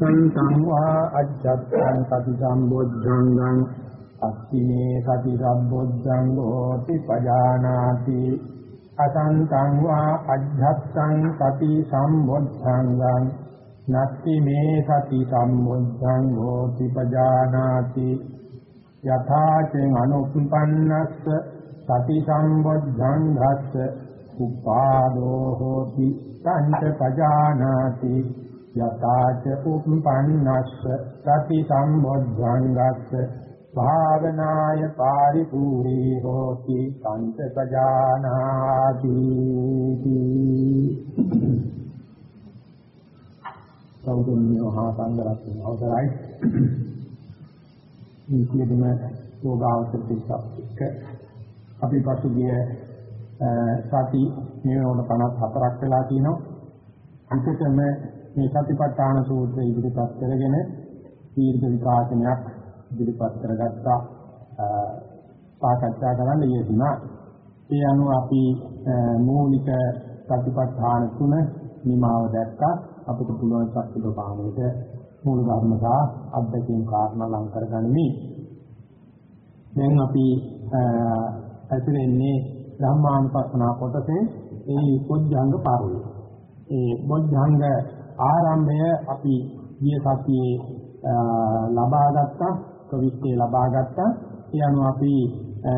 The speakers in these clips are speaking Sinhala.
සන්තං වා අජ්ජත්තං සති සම්බොද්ධංගං අස්සිනේ සති සම්බොද්ධං හෝති පජානාති අසන්තං වා අජ්ජත්තං සති සම්බොද්ධංගං නත්ති මේ සති සම්බොද්ධං හෝති පජානාති යථාචෙන් අනුප්පන්නස්ස සති සම්බොද්ධං ධස්ස උපාදෝ හෝති සංච පජානාති යතාච උප්පන්නස්ස සති සම්බොද්ධංගස්ස භාවනාය පාරිපූර්ණී හෝති කාන්ත පජානාති සෞතුන්‍යෝ හා සංගරත්න අවසරයි. මේ කියදම යෝගාවචර පිටසක් අපි පසුගිය සති නිවන 54ක් වෙලා තිනවා අන්තිමට මේ සතිපට්ඨාන සූත්‍රය ඉදිරිපත් කරගෙන දීර්ඝ විකාශනයක් ඉදිරිපත් කරගත්තා සාකච්ඡා කරන්න යෙදුණා. ඒ අනුව අපි මූලික සතිපට්ඨාන තුන නිමාව දැක්කා. අපිට පුළුවන් සත්‍ය ප්‍රමාණයට මූල ධර්ම සහ අධ්‍යක්ෂින් කාරණා ලං කරගනිමි. දැන් අපි ඇතුළෙන්නේ ධම්මානුපස්සනා කොටසේ ඒ පොඥංග පාරුවේ. ඒ පොඥංග ආරම්භය අපි ගිය සතියේ ලබා ගත්තා කවිස්තේ ලබා ගත්තා. ඒ අනුව අපි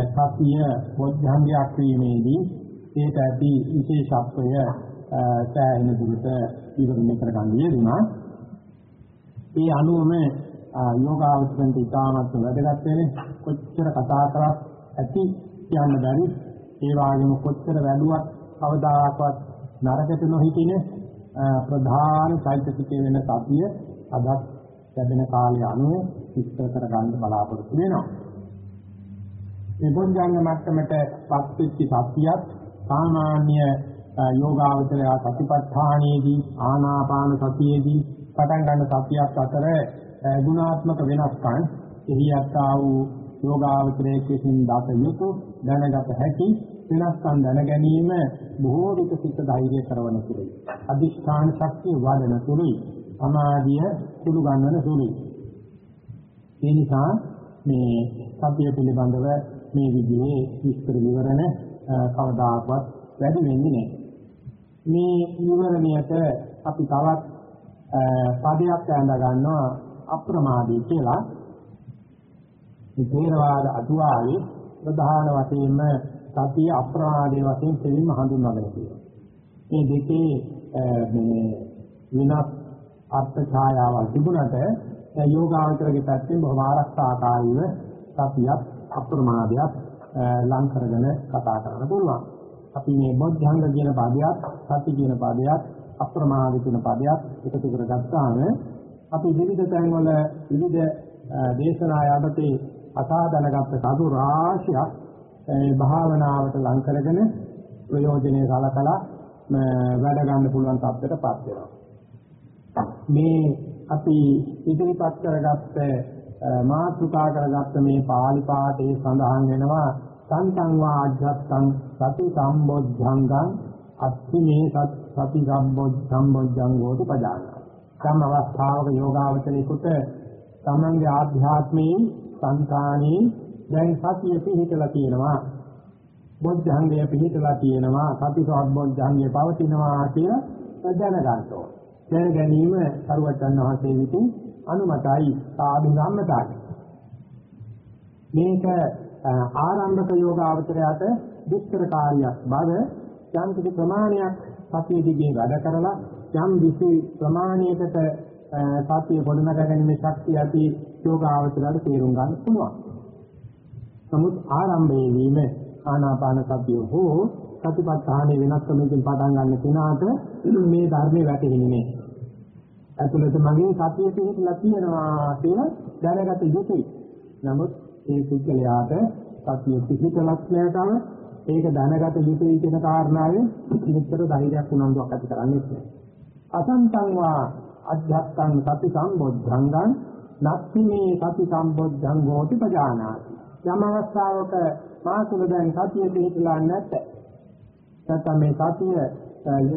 සතිය බොද්ධංගයක් වීමේදී ඒට ඇති විශේෂත්වය සෑහෙන දුරට විවරණය කරගන්න යෙදුනා ඒ අනුවම යෝගාවචරන්ට ඉතාමත් වැදගත් වෙන්නේ කොච්චර කතා කරත් ඇති කියන්න බැරි. ඒ වගේම කොච්චර වැළුවත් කවදාකවත් නරකට නොහිටිනේ. ප්‍රධාන චෛතසිකයේ වෙන සතිය අදත් ලැබෙන කාලය අනුව විස්තර කර ගන්න බලාපොරොත්තු වෙනවා. මේ බොද්ධංග මට්ටමට පත්වෙච්ච සතියත් සාමාන්‍ය යෝගාවචරය සතිපට්ඨානයේදී ආනාපාන සතියේදී පටන් ගන්න සතියත් අතර ගුණාත්මක වෙනස්කම් එහි යත්තා වූ යෝගාවචරයේ කිසිම දත යුතු දැනගත හැකි වෙනස්කම් දැන ගැනීම බොහෝ විට සිත ධෛර්ය කරවන සුළුයි. අදිෂ්ඨාන ශක්තිය වඩන සුළුයි. සමාධිය සුළු ගන්නන සුළුයි. ඒ නිසා මේ සතිය පිළිබඳව මේ විදිහේ විස්තර විවරණ කවදාකවත් වැඩි වෙන්නේ නැහැ. මේ විවරණයට අපි තවත් පදයක් ඇඳ ගන්නවා අප්‍රමාදී කියලා. මේ තේරවාද අටුවාවේ ප්‍රධාන වශයෙන්ම සතිය අප්‍රමාදයේ වශයෙන් දෙලින්ම හඳුන්වගෙන තියෙනවා. මේ දෙකේ මේ වෙනස් අර්ථ ඡායාවල් තිබුණට යෝගාවචරගේ පැත්තෙන් බොහොම ආරක්ෂාකාරීව සතියත් අප්‍රමාදයක් ලං කරගෙන කතා කරන්න පුළුවන්. අපි මේ බොද්ධංග කියන පදයක්, සති කියන පදයක්, අප්‍රමාද කියන පදයක් එකතු කරගත්තාම අපි විවිධ තැන්වල විවිධ දේශනා යටතේ අසා දැනගත්ත කඳු රාශියක් භාවනාවට ලං කරගෙන ප්‍රයෝජනේ සලකලා වැඩ ගන්න පුළුවන් තත්ත්වයටපත් වෙනවා. මේ අපි ඉදිරිපත් කරගත්ත මාතෘකා කරගත්ත මේ පාලි පාඨයේ සඳහන් වෙනවා සන්තං වා අජ්ජත්තං සති සම්බොද්ධංගං අත්ථිනේ සති සම්බොද්ධං වෝති පදාන. සම් අවස්ථාවක යෝගාවචරේකට තමන්ගේ ආධ්‍යාත්මයේ සංකාණී දැන් සතිය පිහිටලා තියෙනවා බොද්ධංගය පිහිටලා තියෙනවා සති සම්බොද්ධංගය පවතිනවා කියලා දැනගන්න ඕන. දැන ගැනීම සරුවචන් වහන්සේ විසින් අනුමතයි සාදු සම්මතයි. මේක ආරම්භක යෝගාවචරයට දුෂ්කර කාර්යයක් බව යම් කිසි ප්‍රමාණයක් සතිය දිගේ වැඩ කරලා යම් විසි ප්‍රමාණයකට සතිය ගොඩනගා ගැනීමේ ශක්තිය ඇති යෝගාවචරයට තේරුම් ගන්න පුළුවන්. නමුත් ආරම්භයේදීම ආනාපාන සතිය හෝ සතිපට්ඨානයේ වෙනස්කමකින් පටන් ගන්න කෙනාට මේ ධර්මයේ වැටෙන්නේ නැහැ. ඇතුළත මගේ සතිය පිහිටලා තියෙනවා කියලා දැනගත යුතුයි. නමුත් ඒ පුද්ගලයාට සතිය පිහිටලක් නැතම ඒක දැනගත යුතුයි කියන කාරණාවෙන් මෙච්චර ධෛර්යයක් උනන්දුවක් ඇති කරන්නේ නැහැ. අසන්තං වා අධ්‍යත්තං සති සම්බොද්ධංගං නත්ති මේ සති සම්බොද්ධං හෝති පජානාති. යම් අවස්ථාවක මාසුල දැන් සතිය පිහිටලා නැත්te. නැත්නම් මේ සතිය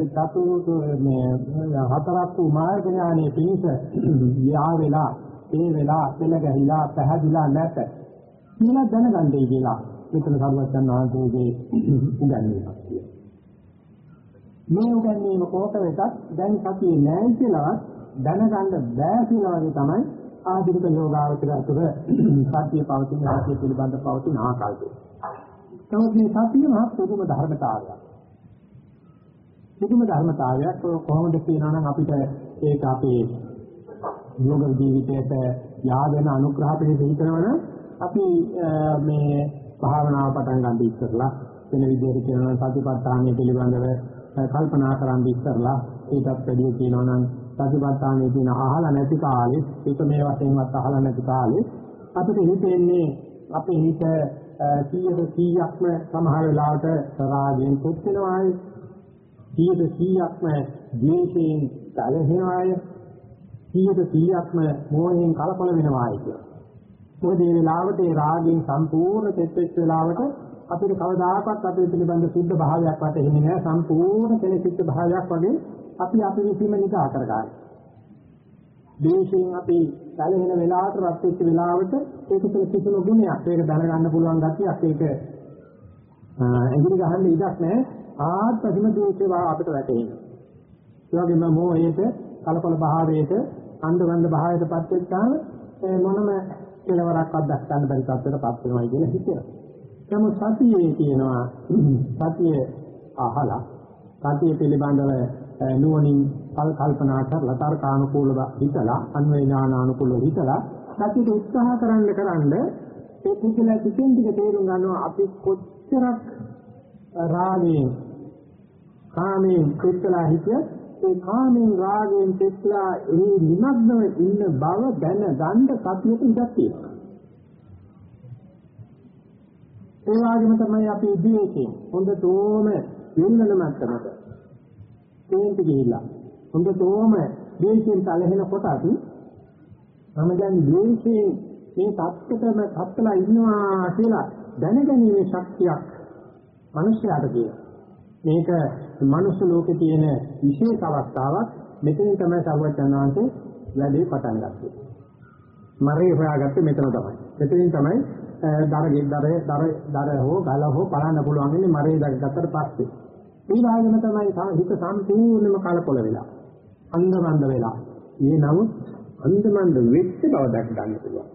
චතුරු මේ හතරක් වූ මාර්ග ඥානයේ පිහිට යා වෙලා ඒ වෙලා පෙළ ගැහිලා පැහැදිලා නැත කියලා දැනගන්නයි කියලා මෙතන සරුවචන් වහන්සේගේ උගන්වීමක් තියෙනවා. මේ උගන්වීම කොහොක වෙතත් දැන් සතියේ නැහැ කියලා දැනගන්න බෑ කියලා වගේ තමයි ආධික යෝගාවචර අතර සතිය පවතින සතිය පිළිබඳ පවතින ආකාරය. නමුත් මේ සතිය මහ පුදුම ධර්මතාවයක්. පුදුම ධර්මතාවයක් කොහොමද කියනවා නම් අපිට ඒක අපේ යෝග ජීවිතයට යාදෙන අනුග්‍රහ පිළිස හිතනවනම් අපි මේ භාවනාව පටන් ගන්න ඉස්සරලා වෙන විදිහට කියනවා සතිපට්ඨානය පිළිබඳව කල්පනා කරන් ඉස්සරලා ඊටත් වැඩිය කියනවා නම් සතිපට්ඨානයේ තියෙන අහලා නැති කාලේ ඒක මේ වශයෙන්වත් අහලා නැති කාලේ අපිට හිතෙන්නේ අපේ හිත 100ට 100ක්ම සමහර වෙලාවට රාගයෙන් පුත් වෙනවායි. 100ට 100ක්ම ද්වේෂයෙන් කලහෙනවායි 100ට 100ක්ම මෝහයෙන් කලකොල වෙනවායි කියලා. මොකද මේ වෙලාවට ඒ රාගයෙන් සම්පූර්ණ තෙත්ෙච්ච වෙලාවට අපිට කවදාකවත් අපේ පිළිබඳ සුද්ධ භාවයක් වටෙන්නේ නැහැ සම්පූර්ණ කෙලෙසිච්ච භාවයක් වගේ අපි අපි විසීම නිකා කරගන්නවා. දේශයෙන් අපි සැලෙන වෙලාවට රත් වෙච්ච වෙලාවට ඒක තුළ කිසිම ගුණයක් ඒක දැනගන්න පුළුවන් ගැතියක් ඒක ඇඟිලි ගහන්න ඉඩක් නැහැ ආත්මසිම දෝෂේ වා අපිට වැටෙනවා. ඒ වගේම මොහේත කලකොල භාවයේට අන්ධවන්ද භාවයටපත් වෙච්චාම මොනම කෙලවරක්වත් දක්වන්න බැරි තත්ත්වයකටපත් වෙනවා කියලා හිතෙනවා. නමුත් සතියේ තියෙනවා සතිය අහලා සතිය පිළිබඳව නුවණින් කල් කල්පනා කරලා තර්කානුකූලව හිතලා අන්වේ ඥානානුකූලව හිතලා සතියට උත්සාහ කරන්න කරන්න ඒ පුදුලා ටිකෙන් ටික තේරුම් ගන්නවා. අපි කොච්චරක් රාගයෙන් කාමයෙන් පිටලා හිටිය ඒ කාමයෙන් රාගයෙන් පිටලා ඒ නිමග්නව ඉන්න බව දැන ගන්න සතියට ඉඩක් තියෙනවා. ඒ වගේම තමයි අපි ඉදිරියෙන් හොඳටම වෙන්නන මට්ටමක තේන්ට ගිහිල්ලා හොඳටම ද්වේෂයෙන් තලහෙන කොටත් මම දැන් ද්වේෂයෙන් මේ தත්ත්වතම තත්ත්වලා ඉන්නවා කියලා දැනගැනීමේ ශක්තියක් මිනිස්යාට තියෙනවා. මේක මනුස්ස ලෝකේ තියෙන විශේෂ අවස්ථාවක් මෙතනින් තමයි සර්වඥාන්සේ වැඩේ පටන් ගත්තේ. මරේ හොයාගත්තේ මෙතන තමයි. මෙතනින් තමයි දරගේ දරේ දර දර හෝ ගල හෝ බලන්න පුළුවන් ඉන්නේ මරේ දැක්කට පස්සේ. මේ වාගෙම තමයි හිත සම්පූර්ණයෙන්ම කලකොල වෙලා. අන්ධමන්ද වෙලා. මේ නමුත් අන්ධමන්ද වෙච්ච බව දැක ගන්න පුළුවන්.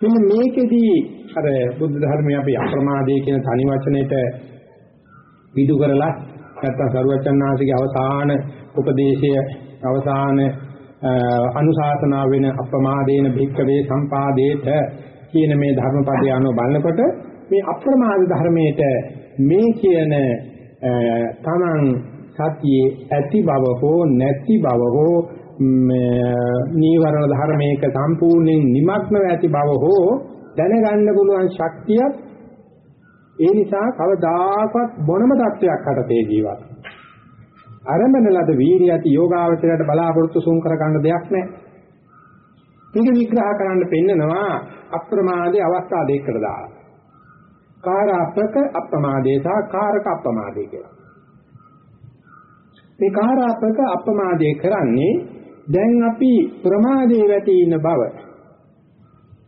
මෙන්න මේකෙදී අර බුද්ධ ධර්මයේ අපි අප්‍රමාදයේ කියන තනි වචනෙට විදු කරලා නැත්තම් සරුවචන්නාංශගේ අවසාන උපදේශය අවසාන අනුශාසනා වෙන අප්‍රමාදේන භික්කවේ සම්පාදේත කියන මේ ධර්මපදය අනුව බලනකොට මේ අප්‍රමාද ධර්මයේට මේ කියන තමන් සතියේ ඇති බව හෝ නැති බව හෝ නීවරණ ධර්මයක සම්පූර්ණයෙන් নিমগ্নව ඇති බව හෝ දැනගන්න පුළුවන් ශක්තියක් ඒ නිසා කවදාකවත් මොනම தத்துவයක් හටතේ ජීවත්. අරමන ලද වීරිය ඇති යෝගාවචරයට බලාපොරොත්තු සූම් කර ගන්න දෙයක් නැහැ. මේක විග්‍රහ කරන්න පෙන්නනවා අප්‍රමාදයේ අවස්ථා දෙකකට දාලා. කාරාපක අප්‍රමාදේ සහ කාරක අප්‍රමාදේ කියලා. මේ කාරාපක අප්‍රමාදේ කරන්නේ දැන් අපි ප්‍රමාදේ වැටී ඉන්න බව.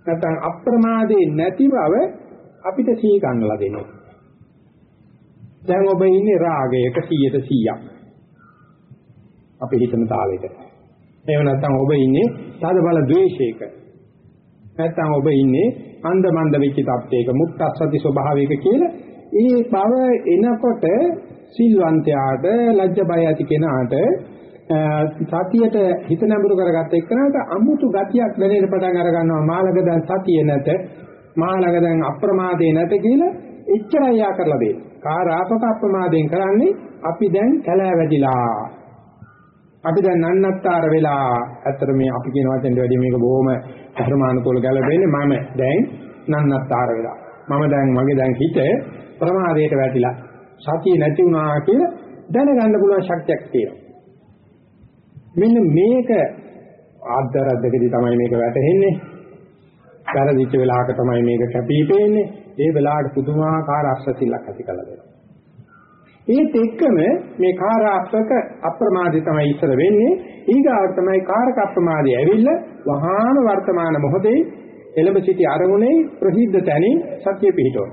නැත්නම් අප්‍රමාදේ නැති බව අපිට සී ගන්නලා දෙනවා. දැන් ඔබ ඉන්නේ රාගයක 100ට 100ක්. අපි හිතන තාලෙට. එහෙම නැත්නම් ඔබ ඉන්නේ තද බල ද්වේෂයක. නැත්නම් ඔබ ඉන්නේ අන්ධ මන්ද වෙච්ච තත්ත්වයක මුක්තස්සති ස්වභාවයක කියලා ඒ බව එනකොට සිල්වන්තයාට ලැජ්ජ බය ඇති කෙනාට සතියට හිත නැඹුරු කරගත්ත එක්කනට අමුතු ගතියක් දැනෙන්න පටන් අර ගන්නවා මාළක දැන් සතිය නැත මාළක දැන් අප්‍රමාදේ නැත කියලා එච්චරයි යා කරලා දෙන්නේ. කාරාපක අප්‍රමාදයෙන් කරන්නේ අපි දැන් කැලෑ වැඩිලා අපි දැන් නන්නත්තර වෙලා ඇත්තට මේ අපි කියන වචෙන්ට වැඩිය මේක බොහොම ධර්මානුකූල ගැලපෙන්නේ මම දැන් නන්නත්තර වෙලා. මම දැන් මගේ දැන් හිත ප්‍රමාදයට වැටිලා සතිය නැති වුණා කියලා දැනගන්න පුළුවන් ශක්තියක් තියෙනවා. මෙන්න මේක ආද්දරද්දකදී තමයි මේක වැටහෙන්නේ. වැරදිච්ච වෙලාවක තමයි මේක කැපී පෙනෙන්නේ. ඒ වෙලාවට පුදුමාකාර අස්සසිලක් ඇති කළ දෙනවා. ඒත් එක්කම මේ කාරාත්මක අප්‍රමාදී තමයි ඉස්සර වෙන්නේ. ඊගාවට තමයි කාරක අප්‍රමාදී ඇවිල්ලා වහාම වර්තමාන මොහොතේ එළඹ සිටි අරමුණේ ප්‍රසිද්ධ තැනින් සත්‍ය පිහිටවන.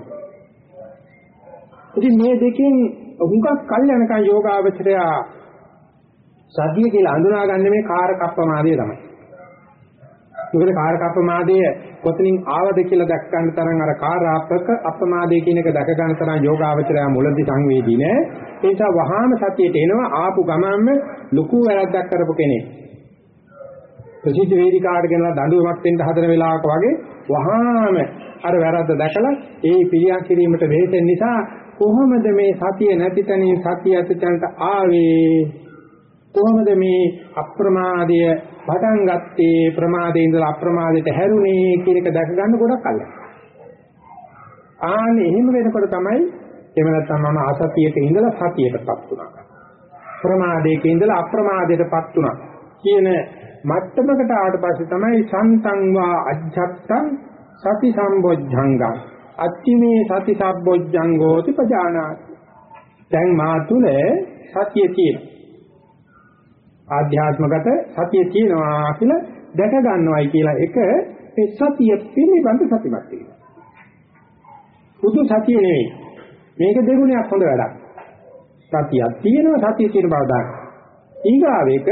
ඉතින් මේ දෙකෙන් හුඟක් කල් යනකම් යෝගාවචරය සතිය කියලා අඳුනාගන්නේ මේ කාරක අප්‍රමාදය තමයි. මොකද කාරක අප්‍රමාදය කොතනින් ආවද කියලා දැක් ගන්න තරම් අර කාරාපක අප්‍රමාදය කියන එක දැක ගන්න තරම් යෝගාවචරය මුලදී සංවේදී නෑ. ඒ නිසා වහාම සතියට එනවා ආපු ගමන්ම ලুকু වැරද්දක් කරපු කෙනෙක්. ප්‍රසිද්ධ වේදිකාවට ගෙනලා දඬුවමක් දෙන්න හදන වෙලාවක වගේ වහාම අර වැරද්ද දැකලා ඒ පිළියම් කිරීමට වෙහෙසෙන නිසා කොහොමද මේ සතිය නැති තැනින් සතිය ඇතිතැනට ආවේ කොහොමද මේ අප්‍රමාදය පටන් ගත්තේ ප්‍රමාදේ ඉඳලා අප්‍රමාදයට හැරුණේ කියන එක දැක ගන්න ගොඩක් අල්ල. ආන්නේ එහෙම වෙනකොට තමයි එහෙම නැත්නම් මම අසතියක ඉඳලා සතියටපත් වුණා. ප්‍රමාදයක ඉඳලා අප්‍රමාදයටපත් වුණා කියන මට්ටමකට ආවට පස්සේ තමයි සන්තං වා අජ්ජත්තං සති සම්බොජ්ජංගං අත්තිමේ සති සම්බොජ්ජංගෝති පජානාති. දැන් මා තුල සතිය තියෙනවා. ආධ්‍යාත්මගත සතිය තියෙනවා කියලා දැක ගන්නවයි කියලා එක මේ සතිය පිළිබඳ සතිමත් වීම. බුදු සතිය නෙවෙයි. මේක දෙගුණයක් හොඳ වැඩක්. සතියක් තියෙනවා සතිය තියෙන බව දාන්න. ඊගාවෙක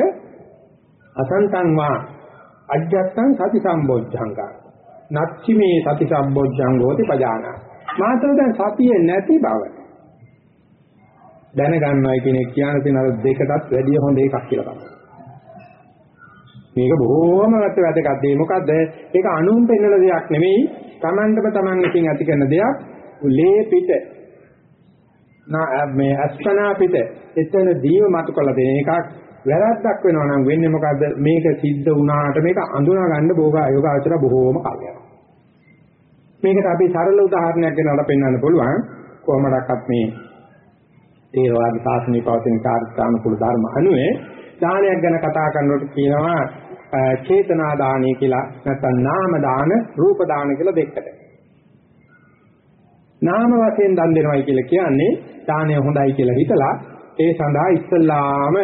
අසන්තං වා අජ්ජත්තං සති සම්බොජ්ජංගා. නච්චි මේ සති සම්බොජ්ජංගෝති පජානා. මාතර දැන් සතිය නැති බව දැනගන්නවයි කියන එක කියන තැන අර දෙකටත් වැඩිය හොඳ එකක් කියලා තමයි. මේක බොහෝම වැදගත් දෙයක්. මොකද්ද? ඒක අනුන් පෙන්නන දෙයක් නෙමෙයි. Tamanටම Taman එකකින් ඇති කරන දෙයක්. ලේ පිට නා මේ අස්පනා පිට එතන දීව මතු කළ දෙන එකක් වැරද්දක් වෙනවා නම් වෙන්නේ මොකද්ද? මේක සිද්ධ වුණාට මේක අඳුනා ගන්න බෝගා යෝගාචර බොහෝම කල් යනවා. මේකට අපි සරල උදාහරණයක් ගෙනලා පෙන්වන්න පුළුවන්. කොහොමඩක්වත් මේ තේරවාද ශාසනයේ පවතින කාර්යානුකූල ධර්ම අනුවේ දානයක් ගැන කතා කරනකොට කියනවා චේතනා දානය කියලා නැත්නම් නාම දාන රූප දාන කියලා දෙකට. නාම වශයෙන් දන් දෙනවයි කියලා කියන්නේ දානය හොඳයි කියලා හිතලා ඒ සඳහා ඉස්සල්ලාම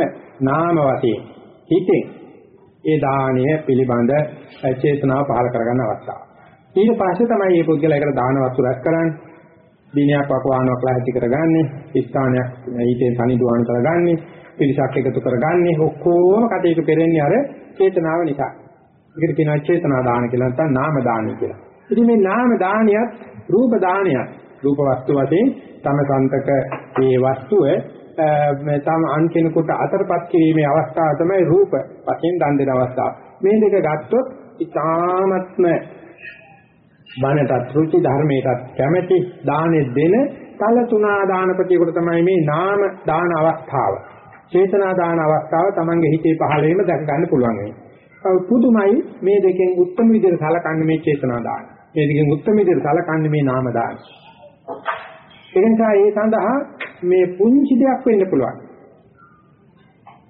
නාම වශයෙන් හිතෙන් ඒ දානය පිළිබඳ චේතනාව පහළ කරගන්න අවස්ථාව. ඊට පස්සේ තමයි මේ පුද්ගලයා ඒකට දාන වස්තු රැස් කරන්නේ. දිනයක් වකවානුවක් ලැහැටි කරගන්නේ, ස්ථානයක් ඊටෙන් තනිදුවන කරගන්නේ, පිරිසක් එකතු කරගන්නේ ඔක්කොම කටයුතු කරන්නේ අර චේතනාව නිසා. ඒකට කියනවා චේතනා දාන කියලා නැත්නම් නාම දානයි කියලා. ඉතින් මේ නාම දානියත් රූප දානියත් රූප වස්තු වශයෙන් තම සන්තක මේ වස්තුව මේ තම අන් කෙනෙකුට අතරපත් කිරීමේ අවස්ථාව තමයි රූප වශයෙන් දන් දෙන අවස්ථාව. මේ දෙක ගත්තොත් ඉතාමත්ම බණටත් රුචි ධර්මයටත් කැමැති දානෙ දෙන තල තුනා දානපතියෙකුට තමයි මේ නාම දාන අවස්ථාව. චේතනා දාන අවස්ථාව Tamange හිතේ පහළ වීම දැක ගන්න පුළුවන් වෙන්නේ. පුදුමයි මේ දෙකෙන් උත්තම විදිහට සලකන්නේ මේ චේතනා දාන. මේ දෙකෙන් උත්තම විදිහට සලකන්නේ මේ නාම දාන. ඒ නිසා ඒ සඳහා මේ පුංචි දෙයක් වෙන්න පුළුවන්.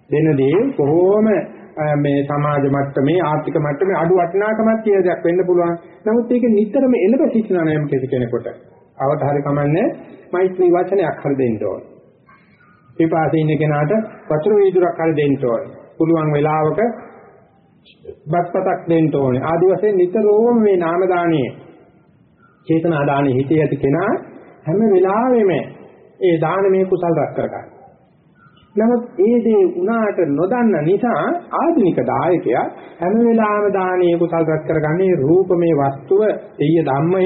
දෙන දේ කොහොම මේ සමාජ මට්ටමේ ආර්ථික මට්ටමේ අඩු වටිනාකමක් කියන දෙයක් වෙන්න පුළුවන්. නමුත් ඒක නිතරම එළඹ සිටිනා නම් කෙනෙකුට අවතාරය කමන්නේ මෛත්‍රී වචනයක් හරි දෙන්න ඕනේ. පිපාසයේ ඉන්න කෙනාට වතුර වීදුරක් හරි දෙන්න ඕනේ. පුළුවන් වෙලාවක බත්පතක් දෙන්න ඕනේ. ආදි වශයෙන් නිතරම මේ නාම දාණයේ චේතනා දාණයේ හිතේ ඇති කෙනා හැම වෙලාවෙම ඒ දානමය කුසල් රැස් කරගන්න. නමුත් ඒ දේ උනාට නොදන්න නිසා ආධුනික දායකයා හැම වෙලාවෙම දානීය කුසල් රැස් කරගන්නේ රූපමේ වස්තුව එය ධම්මය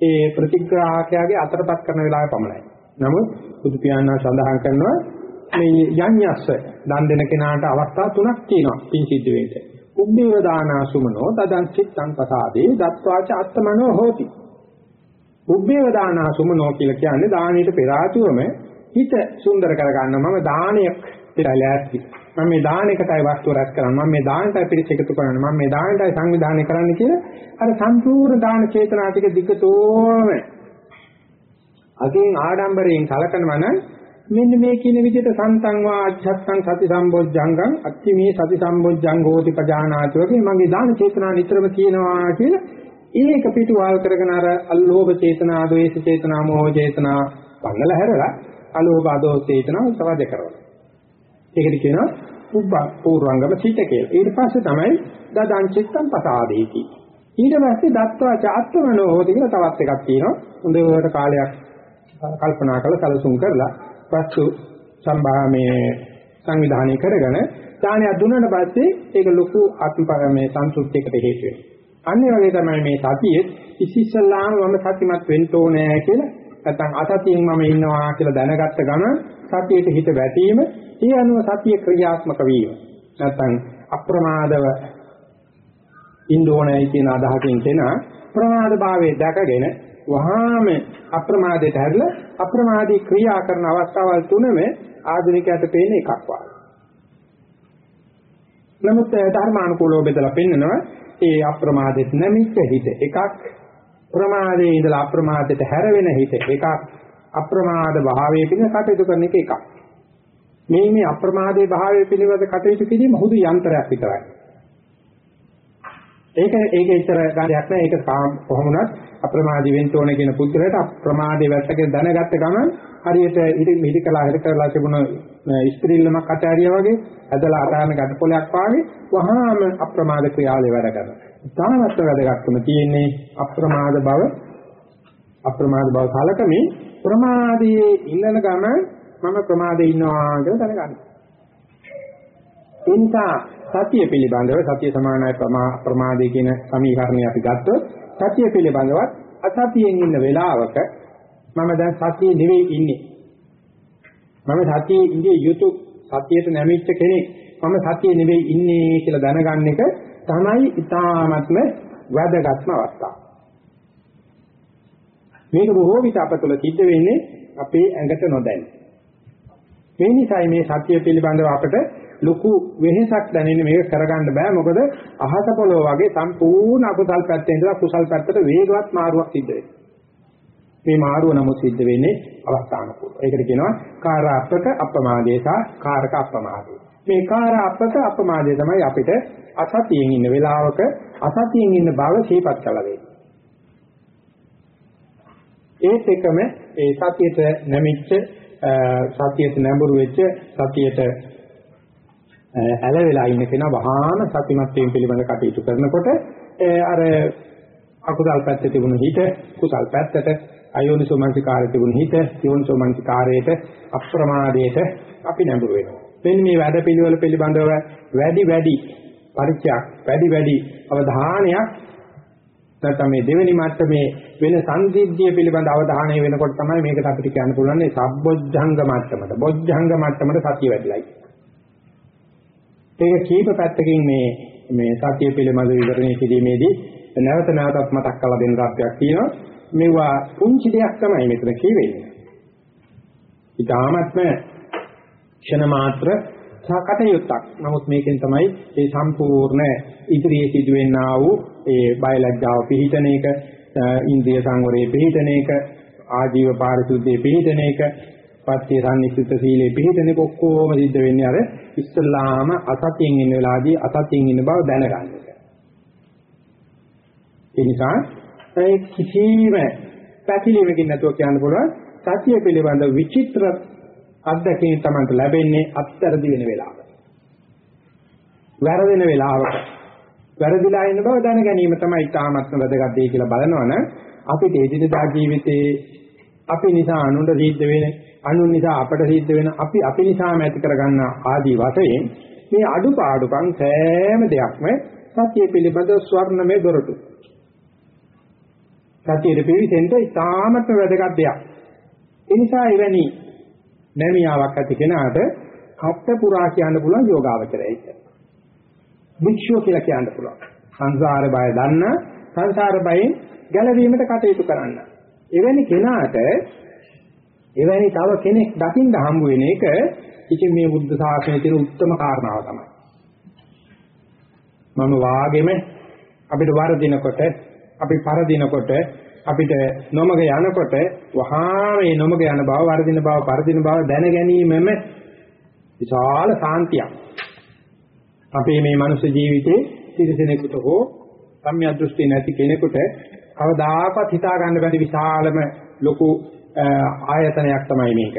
ඒ ප්‍රතිග්‍රාහකයාගේ අතරපත් කරන වෙලාවේ පමණයි. නමුත් බුදු පියාණන් සඳහන් කරනවා මේ යඤ්ඤස්ස දන් දෙන කෙනාට අවස්ථා තුනක් තියෙනවා පින් සිද්ධ වෙන්න. උබ්බේව දානාසුමනෝ තදං චිත්තං පසාදේ දත්වාච අත්තමනෝ හෝති. උබ්බේව දානාසුමනෝ කියලා කියන්නේ දානීයට පෙර ආතුවම හිත සුන්දර කරගන්න මම දානයක් පෙරලෑස්ති. මම මේ දානයකටයි වස්තුව රැස් කරන්නේ මම මේ දානයටයි පිළිච එකතු කරන්නේ මම මේ දානයටයි සංවිධානය කරන්නේ කියලා අර සම්පූර්ණ දාන චේතනා ටික දිගටම අකින් ආඩම්බරයෙන් කලකනවා නම් මෙන්න මේ කියන විදිහට සන්තං වා අජ්ජත්තං සති සම්බොජ්ජංගං අත්ති මේ සති සම්බොජ්ජංගෝති පජානාති වගේ මගේ දාන චේතනා නිතරම තියෙනවා කියලා ඒක පිටුවාල් කරගෙන අර අල්ලෝභ චේතනා, ද්වේෂ චේතනා, මෝහ චේතනා පන්නල හැරලා අලෝභ අදෝස චේතනා සවද කරනවා. ඒකට කියනවා උබ්බ පූර්වංගම සිත කියලා. ඊට පස්සේ තමයි දදං චිත්තං පසාදේති. ඊට පස්සේ දත්වා චාත්මනෝ හොති කියලා තවත් එකක් තියෙනවා. හොඳට කාලයක් කල්පනා කරලා සැලසුම් කරලා පස්සු සම්භාමයේ සංවිධානය කරගෙන දානයක් දුන්නාට පස්සේ ඒක ලොකු ආත්ම මේ සන්තුෂ්ටියකට හේතු වෙනවා. අනිත් වගේ තමයි මේ සතියේ ඉතිස්සල්ලාම මම සතිමත් වෙන්න ඕනේ කියලා නැත්නම් අසතියෙන් මම ඉන්නවා කියලා දැනගත්ත ගමන් සතියට හිත වැටීම ඒ අනුව සතිය ක්‍රියාත්මක වීම නැත්නම් අප්‍රමාදව ඉන්න ඕනේ කියන අදහසින් තේන ප්‍රමාද භාවයේ දැකගෙන වහාම අප්‍රමාදයට හැරිලා අප්‍රමාදී ක්‍රියා කරන අවස්ථාවල් තුනම ආධුනිකයට පේන එකක් වගේ. නමුත් ධර්මානුකූලව බෙදලා පෙන්නනවා ඒ අප්‍රමාදෙත් නැමිච්ච හිත එකක් ප්‍රමාදයේ ඉඳලා අප්‍රමාදයට හැරෙන හිත එකක්. අප්‍රමාද භාවයේ පිළිබඳ කටයුතු කරන එක එකක්. මේ මේ අප්‍රමාදයේ භාවයේ පිළිබඳ කටයුතු කිරීම හුදු යන්ත්‍රයක් විතරයි. ඒක ඒක ඉතර ගානයක් නෑ. ඒක කොහොමුණත් අප්‍රමාදී වෙන්න ඕනේ කියන පුද්ගලයාට අප්‍රමාදී වැටගෙන දැනගත්ත ගමන් හරියට ඉරි මිරිකලා හිර කරලා තිබුණ ස්ත්‍රීල්ලමක් අතෑරියා වගේ ඇදලා අතාරන ගැට පොලයක් වාගේ වහාම අප්‍රමාද ක්‍රියාවලිය වැඩ කරනවා. තාමත් වැඩගත්කම තියෙන්නේ අප්‍රමාද බව අප්‍රමාද බව කලකමේ ප්‍රමාදයේ ඉන්නන ගමන් මම ප්‍රමාදේ ඉන්නවා කියලා දැනගන්න. එනිසා සතිය පිළිබඳව සතිය සමානයි ප්‍රමාදයේ කියන සමීකරණය අපි ගත්තොත් සතිය පිළිබඳවත් අසතියෙන් ඉන්න වෙලාවක මම දැන් සතියේ නෙවෙයි ඉන්නේ. මම සතියේ ඉඳිය යුතු සතියට නැමිච්ච කෙනෙක්. මම සතියේ නෙවෙයි ඉන්නේ කියලා දැනගන්න එක තමයි ඊ타ත්ම වැදගත්ම අවස්ථාව. මේක බොහෝ විට අප තුළ සිද්ධ වෙන්නේ අපේ ඇඟට නොදැන. මේ නිසායි මේ සත්‍ය පිළිබඳව අපට ලොකු වෙහෙසක් දැනෙන්නේ මේක කරගන්න බෑ මොකද අහස පොළොව වගේ සම්පූර්ණ අකුසල් පැත්තේ ඉඳලා කුසල් පැත්තට වේගවත් මාරුවක් සිද්ධ වෙනවා. මේ මාරුව නමුත් සිද්ධ වෙන්නේ අවස්ථානුකූලව. ඒකට කියනවා කාරාපක අප්‍රමාදේ සහ කාරක අප්‍රමාදේ. මේ කාරාපක අප්‍රමාදේ තමයි අපිට අසතියෙන් ඉන්න වෙලාවක අසතියෙන් ඉන්න බව සිහිපත් කළ වෙන්නේ. ඒත් එකම ඒ සතියට නැමිච්ච සතියට නැඹුරු වෙච්ච සතියට ඇල වෙලා ඉන්න කෙනා වහාම සතිමත් වීම පිළිබඳ කටයුතු කරනකොට අර අකුසල් පැත්තේ තිබුණු හිත කුසල් පැත්තට අයෝනිසෝ මනසිකාරයේ තිබුණු හිත යෝනිසෝ මනසිකාරයට අප්‍රමාදයට අපි නැඹුරු වෙනවා. මෙන්න මේ වැඩ පිළිවෙල පිළිබඳව වැඩි වැඩි පරිචයක් වැඩි වැඩි අවධානයක් නැත්නම් මේ දෙවෙනි මට්ටමේ වෙන සංසිද්ධිය පිළිබඳ අවධානය වෙනකොට තමයි මේකට අපිට කියන්න පුළුවන් මේ සබ්බොජ්ජංග මට්ටමට බොජ්ජංග මට්ටමට සතිය වැඩිලයි. ඒක කීප පැත්තකින් මේ මේ සතිය පිළිබඳ විවරණය කිරීමේදී නැවත නැවතත් මතක් කරලා දෙන්න තත්ත්වයක් තියෙනවා. මේවා පුංචි දෙයක් තමයි මෙතන කියවෙන්නේ. ඊටාමත්ම ක්ෂණ මාත්‍ර සාකටයුත්තක්. නමුත් මේකෙන් තමයි මේ සම්පූර්ණ ඉදිරියේ සිදුවෙනා වූ ඒ බයලජ්ජාව පිහිටන එක, ඉන්ද්‍රිය සංවරයේ පිහිටන එක, ආජීව පාරිශුද්ධයේ පිහිටන එක, පත්‍ය සම්නිසිත සීලේ පිහිටන එක ඔක්කොම සිද්ධ වෙන්නේ අර ඉස්සල්ලාම අසතියෙන් ඉන්න වෙලාවදී අසතියෙන් ඉන්න බව දැනගන්න එක. ඒ නිසා ඒ කිසිම පැකිලීමකින් නැතුව කියන්න පුළුවන් සතිය පිළිබඳ විචිත්‍ර අත්දැකීම් තමයි ලැබෙන්නේ අත්තරදි වෙන වෙලාවක. වැරදෙන වෙලාවක. වැරදිලා ඉන්න බව දැන ගැනීම තමයි තාමත්ම වැදගත් දෙය කියලා බලනවනම් අපිට එදිනදා ජීවිතේ අපි නිසා අනුන්ට සිද්ධ වෙන අනුන් නිසා අපට සිද්ධ වෙන අපි අපි නිසාම ඇති කරගන්න ආදී වශයෙන් මේ අඩුපාඩුකම් සෑම දෙයක්ම සත්‍ය පිළිබඳ ස්වර්ණමය දොරටු. සතියේ පිවිසෙන්න ඉතාමත් වැදගත් දෙයක්. ඒ නිසා එවැනි නැමියාවක් ඇති කෙනාට කප්ප පුරා කියන්න පුළුවන් යෝගාවචරයයි. භික්ෂුව කියලා කියන්න පුළුවන්. සංසාර බය දන්න සංසාර බයෙන් ගැලවීමට කටයුතු කරන්න. එවැනි කෙනාට එවැනි තව කෙනෙක් දකින්න හම්බ වෙන එක ඉතින් මේ බුද්ධ ශාසනයේ තියෙන උත්තරම කාරණාව තමයි. මම වාගෙම අපිට වරදිනකොට අපි පරදිනකොට අපිට නොමග යනකොට වහා මේ නොමග යන බව වරදින බව පරදින බව දැන ගැනීමම විශාල සාන්තියක්. අපේ මේ මනුෂ්‍ය ජීවිතේ තිරසනෙකුට හෝ සම්‍යක් දෘෂ්ටි නැති කෙනෙකුට කවදාකවත් හිතා ගන්න බැරි විශාලම ලොකු ආයතනයක් තමයි මේක.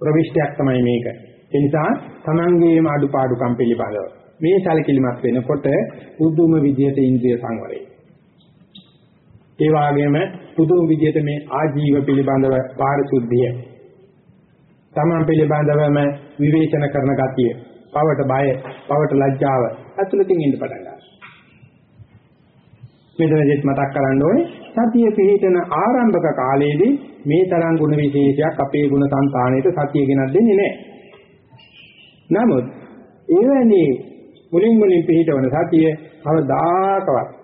ප්‍රවිෂ්ටයක් තමයි මේක. ඒ නිසා තමන්ගේම අඩුපාඩුකම් පිළිබඳව මේ සැලකිලිමත් වෙනකොට පුදුම විදියට ඉන්ද්‍රිය සංවරය. ඒ වගේම පුදුම විදියට මේ ආජීව පිළිබඳව පාරිශුද්ධිය. තමන් පිළිබඳවම විවේචන කරන ගතිය, පවට බය, පවට ලැජ්ජාව අතුලකින් ඉන්න පටන් ගන්නවා. මෙතනදිත් මතක් කරන්න ඕනේ සතිය පිළිතන ආරම්භක කාලයේදී මේ තරම් ගුණ විශේෂයක් අපේ ගුණ సంతාණයට සතිය ගෙනත් දෙන්නේ නැහැ. නමුත් එවැනි මුලින් මුලින් පිළිතවන සතිය කවදාකවත්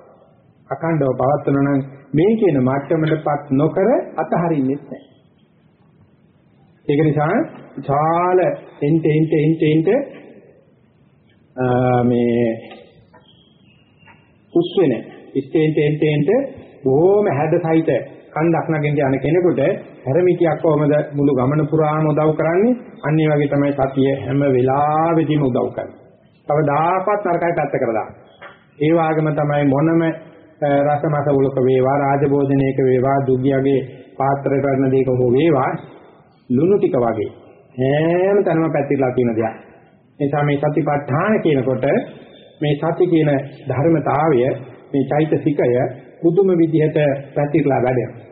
අකණ්ඩව පවත්වන නම් මේ කියන මට්ටමටපත් නොකර අතහරින්නේ නැහැ. ඒක නිසා ඡාල එන්ට එන්ට එන්ට එන්ට මේ උස්වෙන ඉස්තෙන්ට එන්ට එන්ට බොහොම හැඩසහිත කන්දක් නගින්න යන කෙනෙකුට හැරමිටියක් කොහමද මුළු ගමන පුරාම උදව් කරන්නේ අන්න ඒ වගේ තමයි සතිය හැම වෙලාවෙදීම උදව් කරන්නේ. කවදාකවත් නරකයි පැත්ත කරලා. ඒ වගේම තමයි මොනම රසමස උලක වේවා රාජභෝජනයක වේවා දුගියගේ පාත්‍රයට කරන දේක හෝ වේවා ලුණු ටික වගේ හැම තැනම පැතිරලා තියෙන දෙයක්. ඒ නිසා මේ සතිපට්ඨාන කියනකොට මේ සති කියන ධර්මතාවය මේ චෛතසිකය පුදුම විදිහට පැතිරලා වැඩෙනවා.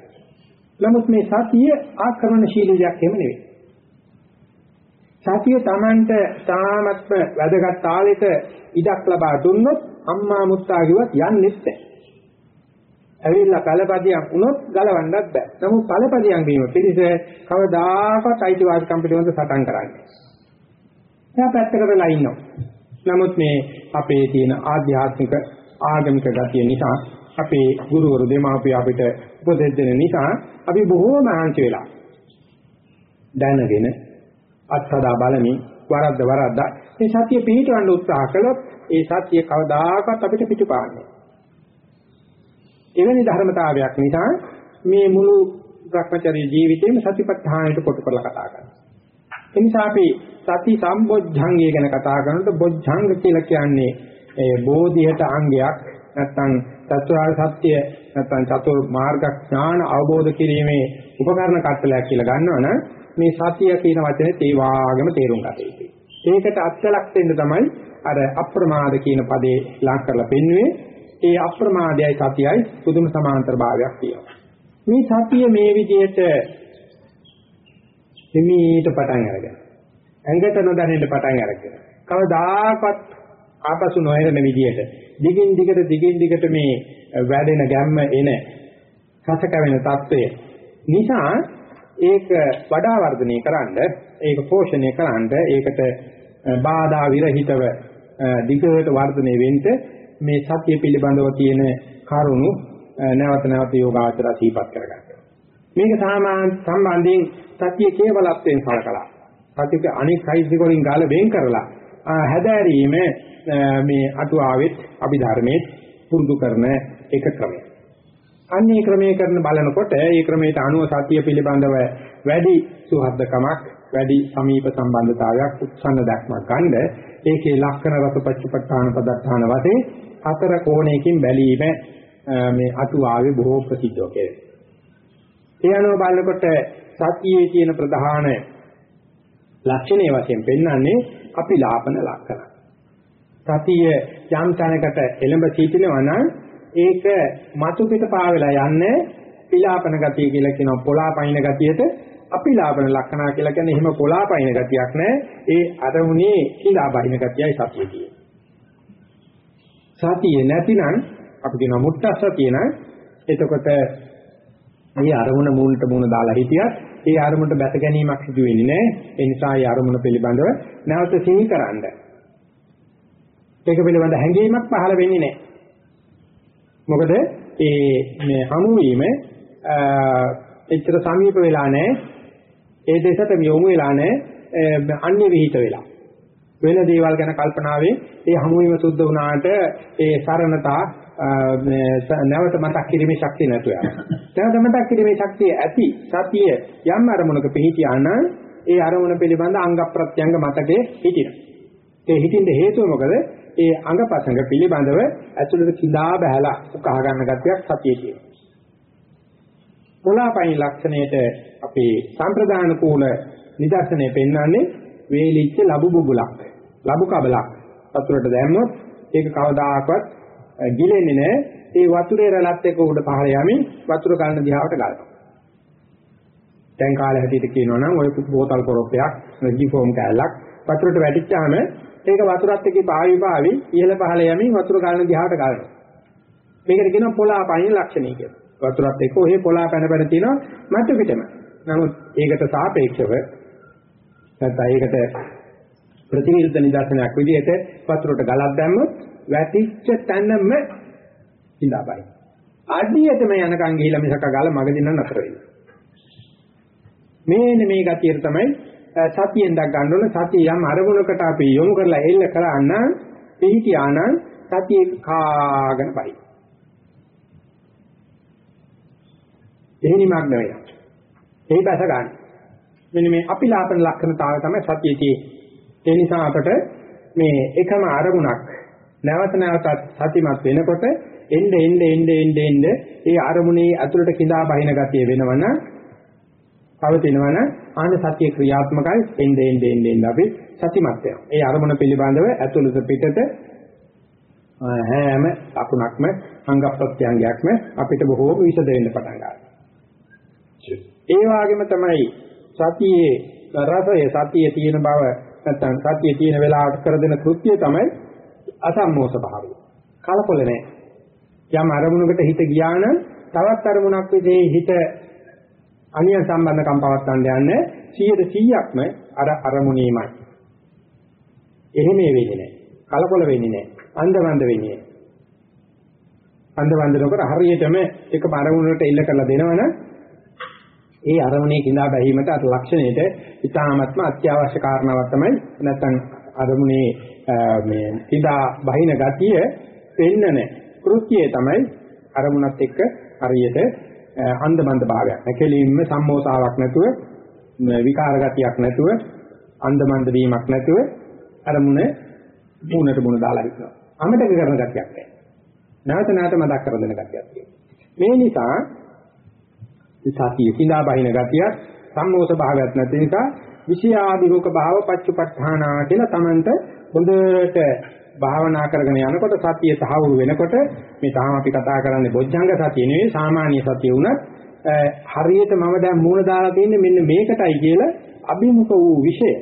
නමුත් මේ සතිය ආක්‍රමණශීලී දෙයක් එහෙම නෙවෙයි. සතිය Tamanට තාමත්ම වැදගත් තාලෙට ඉඩක් ලබා දුන්නොත් අම්මා මුත්තා කිව්වත් යන්නේ නැහැ. ඇවිල්ලා කලපදියක් වුණොත් ගලවන්නත් බෑ. නමුත් කලපදියක් වීම පිළිස කවදාකවත් අයිතිවාසිකම් පිළිබඳ සටන් කරන්නේ. එයා පැත්තකට වෙලා ඉන්නවා. නමුත් මේ අපේ තියෙන ආධ්‍යාත්මික ආගමික ගතිය නිසා අපේ ගුරුවරු දෙමාපිය අපිට උපදෙස් දෙන නිසා අපි බොහෝම ආංචි වෙලා දැනගෙන අත්හදා බලමින් වරද්ද වරද්ද මේ සතිය පිළිටවන්න උත්සාහ කළොත් ඒ සතිය කවදාකවත් අපිට පිටුපාන්නේ. එවැනි ධර්මතාවයක් නිසා මේ මුළු භ්‍රමචර්ය ජීවිතේම සතිපට්ඨානයට කොට කරලා කතා කරනවා. ඒ නිසා අපි සති සම්බොජ්ජංගය ගැන කතා කරනකොට බොජ්ජංග කියලා කියන්නේ ඒ බෝධියට අංගයක් නැත්නම් චතුරාර්ය සත්‍ය නැත්නම් චතුර් මාර්ග ඥාන අවබෝධ කිරීමේ උපකරණ කට්ටලයක් කියලා ගන්නවනම් මේ සතිය කියන වචනේ ඒ වාගම තේරුම් ගත යුතුයි. ඒකට අත්ලක් දෙන්න තමයි අර අප්‍රමාද කියන පදේ ලං කරලා පෙන්වුවේ. ඒ අප්‍රමාදයයි සතියයි පුදුම සමාන්තර භාවයක් තියෙනවා. මේ සතිය මේ විදිහට හිමීට පටන් අරගෙන ඇඟට නොදැනෙන්න පටන් අරගෙන කවදාකවත් ආපසු නොහැරෙන විදිහට දිගින් දිගට දිගින් දිගට මේ වැඩෙන ගැම්ම එන සසකවෙන తත්වය නිසා ඒක වඩා වර්ධනය කරන්න ඒක පෝෂණය කරන්න ඒකට බාධා විරහිතව දිගට වර්ධනය වෙන්න මේ සත්‍ය පිළිබඳව තියෙන කරුණු නැවත නැවත යෝගාචර සිහිපත් කරගන්න. මේක සාමාන්‍ය සම්බන්ධයෙන් සත්‍ය කේවලත්වයෙන් සලකලා සත්‍යක අනෙක් සයිඩ් වලින් ගාල වෙන් කරලා හැදෑරීම මේ අටුවාවෙත් අභිධර්මයේ පුරුදු කරන එක ක්‍රමයක්. අන්නේ ක්‍රමයේ කරන බලනකොට ඒ ක්‍රමයට අනුව සත්‍ය පිළිබඳව වැඩි සුහද්දකමක් වැඩි සමීප සම්බන්ධතාවයක් උත්සන්න දැක්මක් ගන්න ඒකේ ලක්ෂණ රසපච්චපට්ඨාන පදත්තාන වශයෙන් හතර කෝණයකින් බැලීම මේ අටුවාවේ බොහෝ ප්‍රසිද්ධව කෙරේ. ඒ අනුව බලනකොට සතියේ තියෙන ප්‍රධාන ලක්ෂණයේ වශයෙන් පෙන්වන්නේ අපිලාපන ලක්ෂණ. සතිය යම් තැනකට එළඹ සිටිනවා නම් ඒක මතු පිට පාවෙලා යන්නේ පිලාපන ගතිය කියලා කියනවා පොලාපයින් ගතියට අපිලාපන ලක්ෂණ කියලා කියන්නේ එහෙම පොලාපයින් ගතියක් නෑ ඒ අරමුණේ කිලාපයින් ගතියයි සතිය කියන්නේ. සතිය නැතිනම් අපි කියනවා මුට්ටස් සතිය නම් එතකොට මේ අරමුණ මූලට මූණ දාලා හිටියත් ඒ අරමුණට බැස ගැනීමක් සිදු වෙන්නේ නැහැ. ඒ නිසා ඒ අරමුණ පිළිබඳව නැවත සිහි කරන්න. ඒක පිළිබඳ හැඟීමක් පහළ වෙන්නේ නැහැ. මොකද ඒ මේ හමු වීම එච්චර සමීප වෙලා නැහැ. ඒ දෙසට යොමු වෙලා නැහැ. අන්‍ය විහිිත වෙලා. වෙන දේවල් ගැන කල්පනාවේ ඒ හමුවීම සුද්ධ වුණාට ඒ සරණතා නැවත මතක් කිරීමේ ශක්තිය නැතු වෙනවා. නැවත මතක් කිරීමේ ශක්තිය ඇති සතිය යම් අරමුණක පිහිටියා නම් ඒ අරමුණ පිළිබඳ අංග ප්‍රත්‍යංග මතකේ හිටිනවා. ඒ හිතින්ද හේතුව මොකද? ඒ අංගපසංග පිළිබඳව ඇතුළත කිඳා බහැලා උකහා ගන්න ගැතියක් සතිය කියනවා. මොලාපයින් ලක්ෂණයට අපේ සම්ප්‍රදාන කූල නිදර්ශනය පෙන්වන්නේ වේලිච්ච ලබු බුබුලක්. ලබු කබලක්. වතුරට දැම්මොත් ඒක කවදාකවත් ගිලෙන්නේ නැහැ. ඒ වතුරේ රැළත් එක්ක උඩ පහළ යමින් වතුර ගන්න දිහාවට ගලනවා. දැන් කාලේ හැටියට කියනවා නම් ওই බෝතල් කොරොප්පයක් ජීෆෝම් කෑල්ලක් වතුරට වැටිච්චාම ඒක වතුරත් එක්ක පාවි පාවි ඉහළ පහළ යමින් වතුර ගන්න දිහාවට ගලනවා. මේකට කියනවා පොළාපයින් ලක්ෂණය කියලා. වතුරත් එක්ක ඔහේ පොළා පැන පැන තියෙනවා මැද පිටම. නමුත් ඒකට සාපේක්ෂව නැත්නම් ඒකට ප්‍රතිවිරුද්ධ නිදර්ශනයක් විදිහට වතුරට ගලක් දැම්මොත් වැටිච්ච තැනම ඉඳාබයි. අඩියටම යනකම් ගිහිලා මිසක ගල මගදී නම් නතර වෙන්නේ. මේන මේ ගතියට තමයි සතියෙන් දක් ගන්න ඕන සතිය යම් අරමුණකට අපි යොමු කරලා එල්ල කරාන පිහිටියානම් සතිය කාගෙන පයි. එහෙනිමක් නෙවෙයි. එහි බැස ගන්න. මෙන්න මේ අපිලාපන ලක්ෂණතාවය තමයි සතියේ තියෙන්නේ. ඒ නිසා අපට මේ එකම අරමුණක් නැවත නැවතත් සතිමත් වෙනකොට එnde එnde එnde එnde එnde ඒ අරමුණේ අතුලට කිඳා බහින ගතිය වෙනවනම් පවතිනවනම් ආන සතිය ක්‍රියාත්මකයි එnde එnde එnde එnde අපි සතිමත් වෙනවා. ඒ අරමුණ පිළිබඳව අතුලත පිටත හැම අකුණක්ම අංග ප්‍රත්‍යංගයක්ම අපිට බොහෝ විසද වෙන්න පටන් ගන්නවා. ඒ වගේම තමයි සතියේ රසය සතියේ තියෙන බව නැත්නම් සතියේ තියෙන වෙලාවට කර දෙන කෘත්‍යය තමයි අසම්මෝස භාවය. කලකොල නැහැ. යම් අරමුණකට හිත ගියා නම් තවත් අරමුණක් විදිහේ හිත අනිය සම්බන්ධකම් පවත්වන්න යන්නේ 100%ක්ම අර අරමුණේමයි. එහෙම වෙන්නේ නැහැ. කලකොල වෙන්නේ නැහැ. අන්ධවන්ද වෙන්නේ නැහැ. අන්ධවන්ද නොකර හරියටම එක අරමුණකට එල්ල කරලා දෙනවනම් ඒ අරමුණේ කිඳා බැහිමට අර ලක්ෂණයට ඉතාමත්ම අත්‍යවශ්‍ය කාරණාවක් තමයි නැත්නම් අරමුණේ මේ කිඳා බහින ගතිය පෙන්නන කෘත්‍යය තමයි අරමුණත් එක්ක හරියට අන්දමන්ද භාවයක්. නැකෙලින්ම සම්මෝසාවක් නැතුව විකාර ගතියක් නැතුව අන්දමන්ද වීමක් නැතුව අරමුණ මුණට මුණ දාලා හිටනවා. අමතක කරන ගතියක් නැහැ. නැවත නැවත මතක් කර දෙන ගතියක් තියෙනවා. මේ නිසා සතිය සිනා බහින ගතියක් සම්මෝස භාවයක් නැති නිසා විෂයාභිමුඛ භාව පච්චපට්ඨානා කියලා Tamanට හොඳට භාවනා කරගෙන යනකොට සතිය තහවුරු වෙනකොට මේ තාම අපි කතා කරන්නේ බොජ්ජංග සතිය නෙවෙයි සාමාන්‍ය සතිය උනත් හරියට මම දැන් මූණ දාලා තින්නේ මෙන්න මේකටයි කියලා අභිමුඛ වූ විෂය.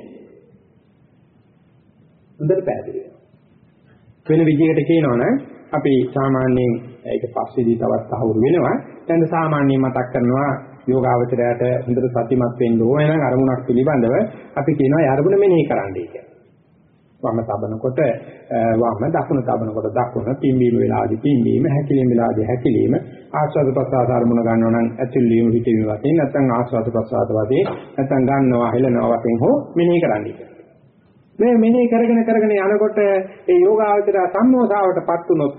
හොඳට පැහැදිලි වෙන විදිහකට කියනවනම් අපි සාමාන්‍යයෙන් ඒක පස්සේදී තවත් අහුරු වෙනවා. දැන් සාමාන්‍යයෙන් මතක් කරනවා යෝගාවචරයට හොඳට සතිමත් වෙන්න ඕන නම් අරමුණක් පිළිබඳව අපි කියනවා ඒ අරමුණ මෙනෙහි කරන්නයි කියලා. වම තබනකොට වම දකුණ තබනකොට දකුණ පිම්බීම වෙලාවදී පිම්බීම හැකිලිම වෙලාවදී හැකිලිම ආස්වාද ප්‍රසආස අරමුණ ගන්නවා නම් ඇතුළේම හිතේම වශයෙන් නැත්නම් ආස්වාද ප්‍රසආස වශයෙන් නැත්නම් ගන්නවා හෙලනවා වශයෙන් හෝ මෙනෙහි කරන්නයි කියලා. මේ මෙනෙහි කරගෙන කරගෙන යනකොට ඒ යෝගාවචර සම්මෝසාවටපත් උනොත්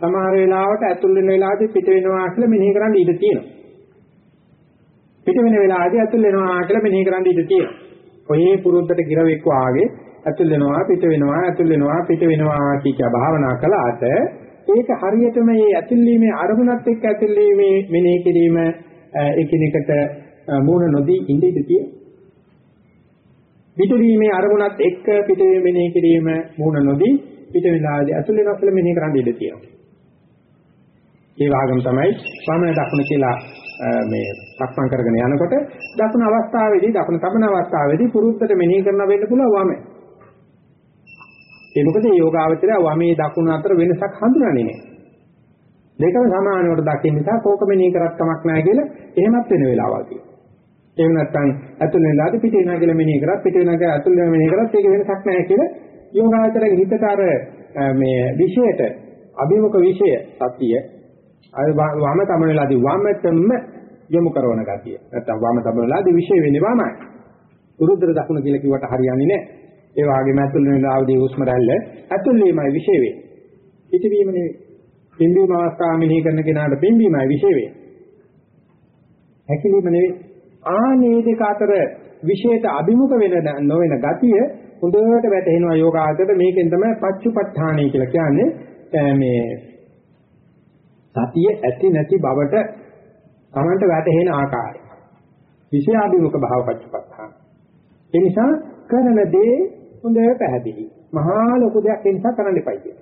සමහර වෙලාවට ඇතුල් වෙන වෙලාවදී පිට වෙනවා කියලා මෙනෙහි කරන්න ඉඩ තියෙනවා. පිට වෙන වෙලාවදී ඇතුල් වෙනවා කියලා මෙනෙහි කරන්න ඉඩ තියෙනවා. ඔයේ පුරුද්දට ගිරවෙක් වාගේ ඇතුල් වෙනවා පිට වෙනවා ඇතුල් වෙනවා පිට වෙනවා කිය භාවනා කළාට ඒක හරියටම මේ ඇතුල් වීමේ අරමුණත් එක්ක ඇතුල් වීමේ මෙනෙහි කිරීම එකිනෙකට මූණ නොදී ඉඳ ඉඳ තියෙනවා. පිටවීමේ අරමුණත් එක්ක පිටවීම මෙනෙහි කිරීම මූණ නොදී පිට වෙලාදී ඇතුල් වෙනවා කියලා මෙනෙහි කරන්න ඉඩ තියෙනවා. ඒ වගේම තමයි වම දකුණ කියලා මේ සක්මන් කරගෙන යනකොට දකුණ අවස්ථාවේදී දකුණ තබන අවස්ථාවේදී පුරුද්දට මෙනෙහි කරන වෙන්න පුළුවන් වම. ඒ මොකද යෝගාවචරය වමේ දකුණ අතර වෙනසක් හඳුනන්නේ නැහැ. දෙකම සමානවට දකින්න නිසා කෝක මෙනෙහි කරත් කමක් නැහැ කියලා එහෙමත් වෙන වෙලාවල් තියෙනවා. එහෙම නැත්නම් ඇතුල් වෙලාද පිට වෙනවා කියලා මෙනෙහි කරත් පිට වෙනවා කියලා ඇතුල් වෙනවා මෙනෙහි කරත් ඒක වෙනසක් නැහැ කියලා යෝගාචරයේ හිතට අර මේ විෂයට අභිමුඛ විෂය සතිය අර වම තමයි වෙලාදී වමතම යොමු කරන ගතිය. නැත්නම් වම තමයි වෙලාදී විෂය වෙන්නේ වමයි. උරුද්දර දකුණ කියලා කිව්වට හරියන්නේ නැහැ. ඒ වගේම ඇතුල් වෙන ආවදී හුස්ම රැල්ල ඇතුල් වීමයි විශේෂ වෙන්නේ. පිටවීම නෙවෙයි. පිම්බීම අවස්ථාව මෙනෙහි කරන කෙනාට පිම්බීමයි විශේෂ වෙන්නේ. හැකිලිම නෙවෙයි. ආනේ දෙක අතර විශේෂ අභිමුඛ වෙන නොවන ගතිය හොඳට වැටහෙනවා යෝගාචරයට මේකෙන් තමයි පච්චුපට්ඨානයි කියලා කියන්නේ මේ සතිය ඇති නැති බවට තමන්ට වැටහෙන ආකාරය. විෂයාභිමුඛ භාව පච්චපත්තාන. ඒ නිසා කරන දේ හොඳට පැහැදිලි. මහා ලොකු දෙයක් ඒ නිසා කරන්න එපයි කියන.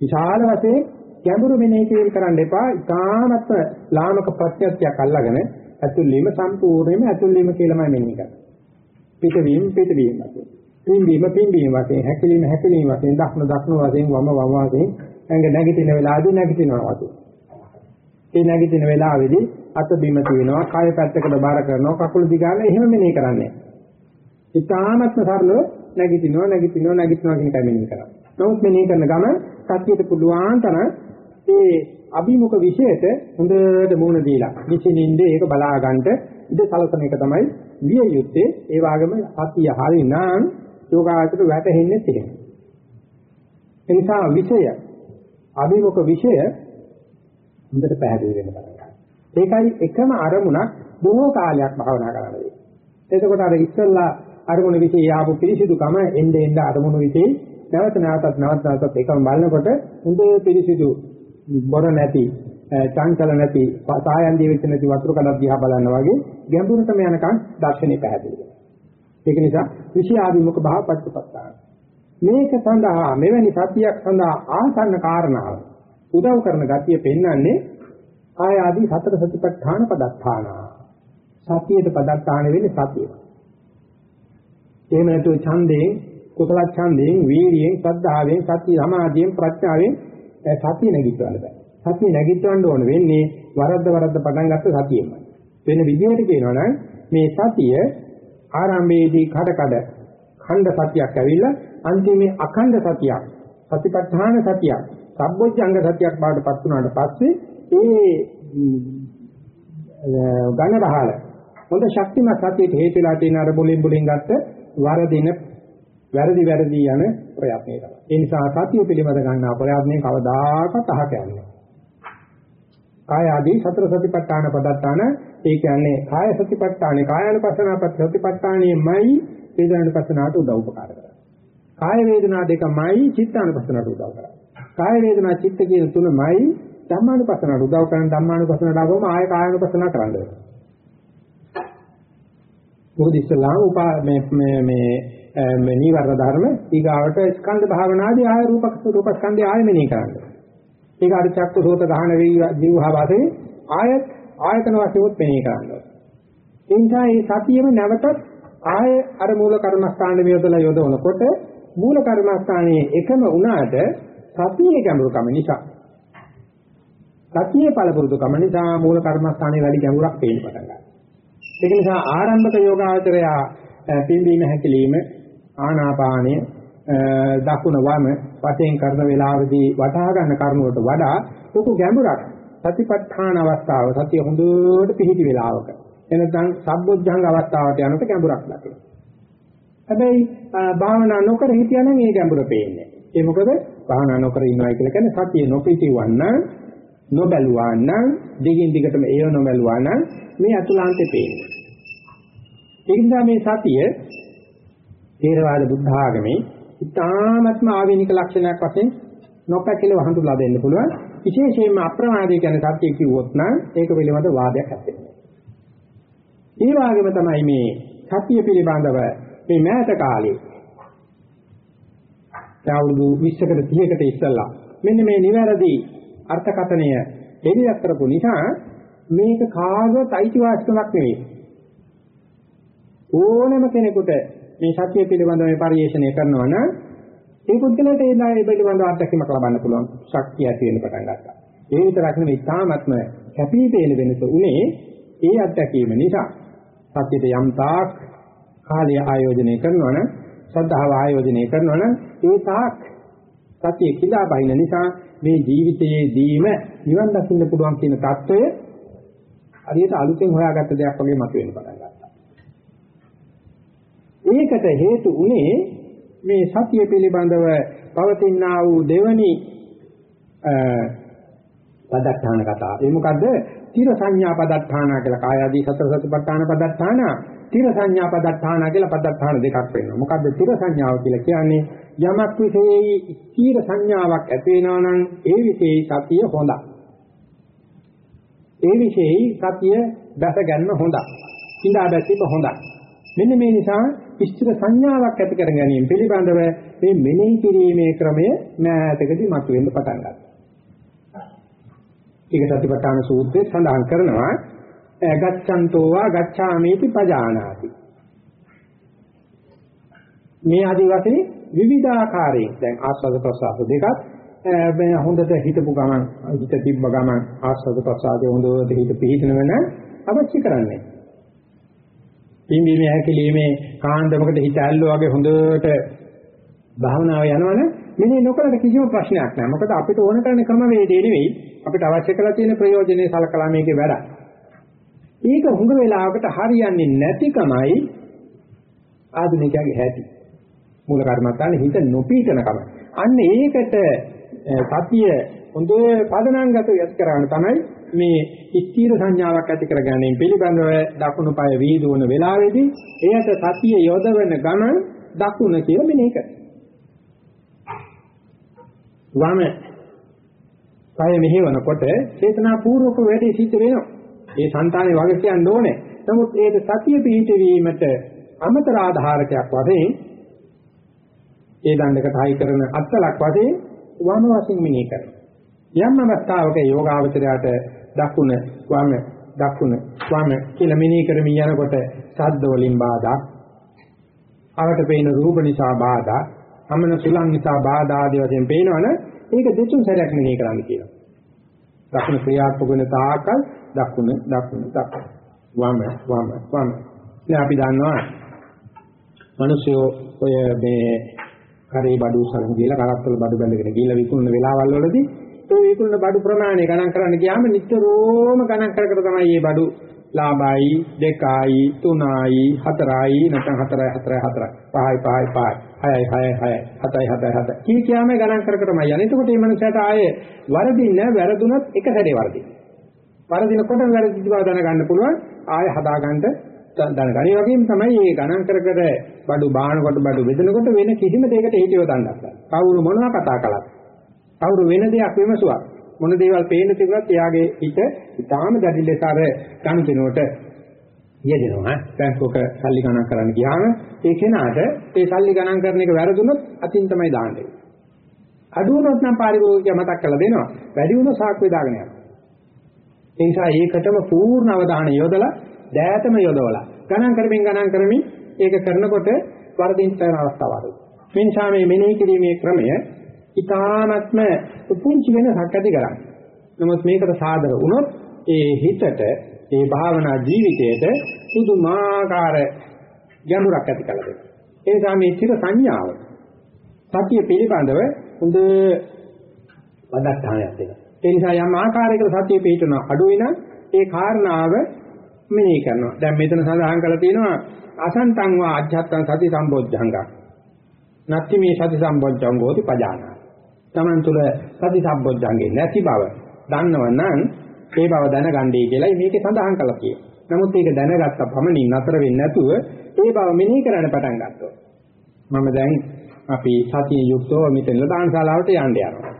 විශාල වශයෙන් ගැඹුරු මෙනෙහි කිරීම කරන්න එපා. ඉතාමත් ලාමක ප්‍රත්‍යක්ෂයක් අල්ලගෙන ඇතුල් වීම සම්පූර්ණයෙන්ම ඇතුල් වීම කියලාමයි මෙනෙහි කරන්නේ. පිටවීම පිටවීම වශයෙන්. පින්වීම පින්වීම වශයෙන් හැකිලිම හැකිලිම වශයෙන් දක්න දක්න වශයෙන් වම වම වශයෙන් ඇඟ නැගිටින වෙලාවදී නැගිටිනවා වගේ. ඒ නැගිටින වෙලාවේදී අත බිම තියනවා, කය පැත්තකට බර කරනවා, කකුල දිගාන එහෙම මෙනෙහි කරන්නේ. ඉතාමත්ම සරලව නැගිටිනවා, නැගිටිනවා, නැගිටිනවා කියන එක මෙනෙහි කරනවා. නමුත් මෙනෙහි කරන ගම සත්‍යයට පුළුවන් තරම් ඒ අභිමුඛ විශේෂයට හොඳට මූණ දීලා විචිනින්ද ඒක බලා ගන්නට ඉඳ සලසන එක තමයි විය යුත්තේ ඒ වගේම සතිය හරිනම් යෝගාචර වැටෙන්නේ තියෙනවා එනිසා විෂය අභිමුඛ විෂය හොඳට පැහැදිලි වෙන්න පටන් ගන්නවා. ඒකයි එකම අරමුණක් බොහෝ කාලයක් භාවනා කරන්න වෙන්නේ. එතකොට අර ඉස්සල්ලා අරමුණ විශ්ේ ආපු පිරිසිදුකම එnde එnde අරමුණු විශ්ේ නැවත නැවතත් නැවත නැවතත් එකම බලනකොට හොඳේ පිරිසිදු බොර නැති චංචල නැති සායන් දිවෙච්ච නැති වතුර කඩක් දිහා බලනවා වගේ ගැඹුරටම යනකම් දර්ශනේ පැහැදිලි වෙනවා. ඒක නිසා විෂයාභිමුඛ භාව පච්චපත්තාන. මේක සඳහා මෙවැනි සත්‍යයක් සඳහා ආසන්න කාරණාව උදව් කරන ගතිය පෙන්වන්නේ ආය ආදී සතර සතිපට්ඨාන පදත්තාන. සතියේ පදත්තාන වෙන්නේ සතිය. එහෙම නැතු ඡන්දයෙන් කුසල ඡන්දයෙන් වීර්යයෙන් සද්ධාවෙන් සති සමාධියෙන් ප්‍රඥාවෙන් සතිය නැගිටවන්න බෑ. සතිය නැගිටවන්න ඕන වෙන්නේ වරද්ද වරද්ද පටන් ගත්ත සතියෙමයි. වෙන විදිහට කියනවා නම් මේ සතිය ආරම්භයේදී කඩ කඩ ඛණ්ඩ සතියක් ඇවිල්ලා අන්තිමේ අඛණ්ඩ සතියක් සතිපට්ඨාන සතියක් සබ්බොච්චංග සතියක් බවට පත් වුණාට පස්සේ ඒ ඝන රහල හොඳ ශක්තිමත් සතියට හේතු වෙලා තියෙන අර බොලින් බොලින් ගත්ත වරදින වැරදි වැරදි යන ප්‍රයත්නය තමයි. ඒ නිසා සතිය පිළිබඳ ගන්නා ප්‍රයත්නයේ කවදාකවත් අහක යන්නේ. කාය ආදී සතර සතිපට්ඨාන පදත්තාන ඒ කියන්නේ කාය සතිපට්ඨානේ කායानुපස්සනාපත් සතිපට්ඨානයේමයි වේදනානුපස්සනාවට උදව් උපකාර කරන්නේ. කාය වේදනා දෙකමයි චිත්තානුපස්සනාවට උදව් කරන්නේ. කාය වේදනා චිත්ත කියන තුනමයි ධම්මානුපස්සනාවට උදව් කරන ධම්මානුපස්සනාවට ආවම ආය කායानुපස්සනා කරන්න වෙනවා. මොකද ඉස්සලාම උපා මේ මේ මේ මේ නීවරණ ධර්ම ඊගාවට ස්කන්ධ භාවනාදී ආය රූපක රූපස්කන්ධය ආය මෙනෙහි කරන්නේ. ඒක අර චක්ක සෝත ගහන වේවි ජීවහා වාසේ ආයත් ආයතන වශයෙන් මෙනෙහි කරනවා. ඒ නිසා මේ සතියෙම නැවතත් ආය අර මූල කර්මස්ථාන වියදලා යොදවනකොට මූල කර්මස්ථානයේ එකම වුණාට සතියේ ගැඹුරුකම නිසා සතියේ පළපුරුදුකම නිසා මූල කර්මස්ථානයේ වැඩි ගැඹුරක් පේන්න පටන් ගන්නවා. ඒක නිසා ආරම්භක යෝගාචරය පින්බීම හැකිලිම ආනාපානය දකුණ වම වශයෙන් කරන වේලාවේදී වටහා ගන්න කරුණුවට වඩා ලොකු ගැඹුරක් සතිපට්ඨාන අවස්ථාව සතිය හොඳට පිහිටි වේලාවක එනතන් සම්බොජ්ජංග අවස්ථාවට යනකොට ගැඹුරක් ලැබෙනවා. හැබැයි භාවනා නොකර හිටියනම් මේ ගැඹුර පේන්නේ. ඒ මොකද භාවනා නොකර ඉන්නවා කියලා කියන්නේ සතිය නොපිටිවන්න නොබැලුවා නම් දිගින් දිගටම ඒව නොබැලුවා නම් මේ අතුලාන්තේ පේන්නේ. ඒ නිසා මේ සතිය තේරවාද බුද්ධ ආගමේ ඉතාමත්ම ආවේනික ලක්ෂණයක් වශයෙන් නොපැකිලව හඳුන්ලා දෙන්න පුළුවන්. විශේෂයෙන්ම අප්‍රමාදයේ කියන සත්‍ය කිව්වොත් නම් ඒක පිළිබඳ වාදයක් ඇත්තේ. ඒ වගේම තමයි මේ සත්‍ය පිළිබඳව මේ මෑත කාලේ අවුරුදු 20කට 30කට ඉස්සෙල්ලා මෙන්න මේ නිවැරදි අර්ථකථනය එළියක් කරපු නිසා මේක කාගවත් අයිතිවාසිකමක් නෙවෙයි. ඕනෑම කෙනෙකුට මේ සත්‍ය පිළිබඳව මේ පරිශ්‍රණය කරනවා නම් ඒ පුද්ගලයාට ඒ දාය පිළිබඳව අත්දැකීමක් ලබන්න පුළුවන් ශක්තිය ඇති වෙන්න පටන් ගන්නවා. ඒ විතරක් නෙමෙයි තාමත්ම කැපිපේන වෙනස උනේ ඒ අත්දැකීම නිසා. සත්‍යයට යම් තාක් කාලය ආයෝජනය කරනවා නම් සද්ධාව ආයෝජනය කරනවා නම් ඒ තාක් සතිය කියලා බහින නිසා මේ ජීවිතයේදීම නිවන් දකින්න පුළුවන් කියන தত্ত্বය හරියට අලුතෙන් හොයාගත්ත දෙයක් වගේ මතුවෙන්න පටන් ගන්නවා. ඒකට හේතු උනේ මේ සතිය පිළිබඳව පවතිනා වූ දෙවනි පදත්තාන කතාව. ඒ මොකද්ද? තිර සංඥා පදත්තාන කියලා කාය ආදී සතර සතිපට්ඨාන පදත්තාන, තිර සංඥා පදත්තාන කියලා පදත්තාන දෙකක් වෙනවා. මොකද්ද තිර සංඥාව කියලා කියන්නේ? යමක් විශේෂයි ස්ථීර සංඥාවක් ඇති වෙනවා නම් ඒ විශේෂයි සතිය හොඳයි. ඒ විශේෂයි සතිය දැස ගන්න හොඳයි. ඉඳා දැසිප හොඳයි. මෙන්න මේ නිසා ස්ථිර සංඥාවක් ඇති කර ගැනීම පිළිබඳව මේ මෙනෙහි කිරීමේ ක්‍රමය මෑතකදී මතුවෙන්න පටන් ගත්තා. ඒක සතිපට්ඨාන සූත්‍රයේ සඳහන් කරනවා ගච්ඡන්තෝ වා ගච්ඡාමේති පජානාති. මේ ආදි වශයෙන් විවිධාකාරයෙන් දැන් ආස්වාද ප්‍රසආස දෙකක් මේ හොඳට හිතපු ගමන් හිත තිබ්බ ගමන් ආස්වාද ප්‍රසආදේ හොඳට හිත පිහිටන වෙන අවශ්‍ය කරන්නේ. පින්බීමේ හැකලීමේ කාන්දමකට හිත ඇල්ලෝ වගේ හොඳට භාවනාව යනවනේ මෙනේ නොකරට කිසිම ප්‍රශ්නයක් නැහැ. මොකද අපිට ඕන කරන ක්‍රමවේදේ නෙවෙයි අපිට අවශ්‍ය කරලා තියෙන ප්‍රයෝජනේ සලකලා මේකේ වැඩ. ඒක හුඟ වෙලාවකට හරියන්නේ නැතිකමයි ආධුනිකයාගේ හැටි. මූල කර්මත්තානේ හිත නොපීතන කම. අන්න ඒකට සතිය හොඳ පදනාංගත යත් කරවන තමයි මේ ස්ථීර සංඥාවක් ඇති කර ගැනීම පිළිබඳව දකුණු පාය වීදුවන වෙලාවේදී එයට සතිය යොදවන ගමන් දකුණ කියලා මෙනෙහි කරනවා. වම කය මෙහෙවනකොට චේතනා පූර්වක වැඩි සිද්ධ වෙනවා. ඒ సంతානේ වගේ කියන්න ඕනේ. නමුත් ඒක සතිය පිහිටවීමට අමතර ආධාරකයක් වශයෙන් ඒ දණ්ඩකට හයි කරන අත්ලක් වශයෙන් වම වශයෙන් මෙනෙහි කරනවා. යම් අවස්ථාවක යෝගාවචරයට දකුණ වම දකුණ වම කියලා මෙනෙහි කරමින් යනකොට ශබ්ද වලින් බාධා අවට පේන රූප නිසා බාධා අමන සුලං නිසා බාධා ආදී වශයෙන් පේනවනේ ඒක දෙතුන් සැරයක් මෙනෙහි කරන්න කියනවා. දකුණ ක්‍රියාත්මක වෙන තාකල් දකුණ දකුණ දකුණ වම වම වම. ඉතින් අපි දන්නවා මිනිස්සු ඔය මේ කරේ බඩු සලන් කියලා කරත්තල බඩු බැඳගෙන ගිහිල්ලා විකුණන වෙලාවල් වලදී ඒ විකුණන බඩු ප්‍රමාණය ගණන් කරන්න ගියාම නිතරම ගණන් කර කර තමයි මේ බඩු ලාභයි දෙකයි තුනයි හතරයි නැත්නම් හතරයි හතරයි හතරයි. පහයි පහයි පහයි. හයයි හයයි හයයි. හතයි හතයි හතයි කී කියාම ගණන් කර කරමයි යන්නේ. එතකොට මේ මනුස්සයාට ආයේ වරදින්න වැරදුනොත් එක සැරේ වරදින වරදිනකොට වැරදි බව දැනගන්න පුළුවන්. ආයේ හදාගන්න දැනගන්න. ඒ වගේම තමයි මේ ගණන් කර කර බඩු බාහනකොට බඩු බෙදනකොට වෙන කිසිම දෙයකට හේතුව දන්නත් කවුරු මොනවා කතා කළත්. කවුරු වෙන දෙයක් විමසුවා මොන දේවල් පේන්න තිබුණත් එයාගේ හිත ඉතාම දැඩි ලෙස අර ගනුදෙනුවට යෙදෙනවා. බැංකුවක සල්ලි ගණන් කරන්න ගියාම ඒ කෙනාට ඒ සල්ලි ගණන් කරන එක වැරදුනොත් අතින් තමයි දාන්නේ. අඩු වුණොත් නම් පාරිභෝගිකය මතක් කරලා දෙනවා. වැඩි වුණොත් සාක්කුවේ දාගෙන යනවා. ඒ නිසා ඒකටම පූර්ණ අවධානය යොදලා දෑතම යොදවලා ගණන් කරමින් ගණන් කරමින් ඒක කරනකොට වරදින් තන අවස්ථාවක්. මේ නිසා මේ මෙනෙහි කිරීමේ ක්‍රමය ඊ타නත්ම පුංචි වෙනසක් ඇති කරන්නේ. නමුත් මේකට සාදර වුණොත් ඒ හිතට ඒ භාවනා ජීවිතයට පුදුමාකාර ගැඹුරක් ඇති කරලා දෙනවා. ඒ නිසා මේ චිර සංඥාව සතිය පිළිබඳව හොඳ වදත්තානයක් දෙනවා. ඒ නිසා යම් ආකාරයකට සතිය පිටුන අඩු වෙන ඒ කාරණාව මෙනෙහි කරනවා. දැන් මෙතන සඳහන් කරලා තියෙනවා අසන්තං වා අජ්ජත්තං සති සම්බොජ්ජංගං. නැත්ති මේ සති සම්බොජ්ජංගෝති පජානා. Taman තුල සති සම්බොජ්ජංගේ නැති බව දන්නවනම් ඒ බව දැනගන්නයි කියලායි මේකේ සඳහන් කරලා තියෙන්නේ. නමුත් ඒක දැනගත්ත පමණින් නතර වෙන්නේ නැතුව ඒ බව මෙනෙහි කරන්න පටන් ගත්තා. මම දැන් අපි සතිය යුක්තව මෙතන දානශාලාවට යන්න යනවා.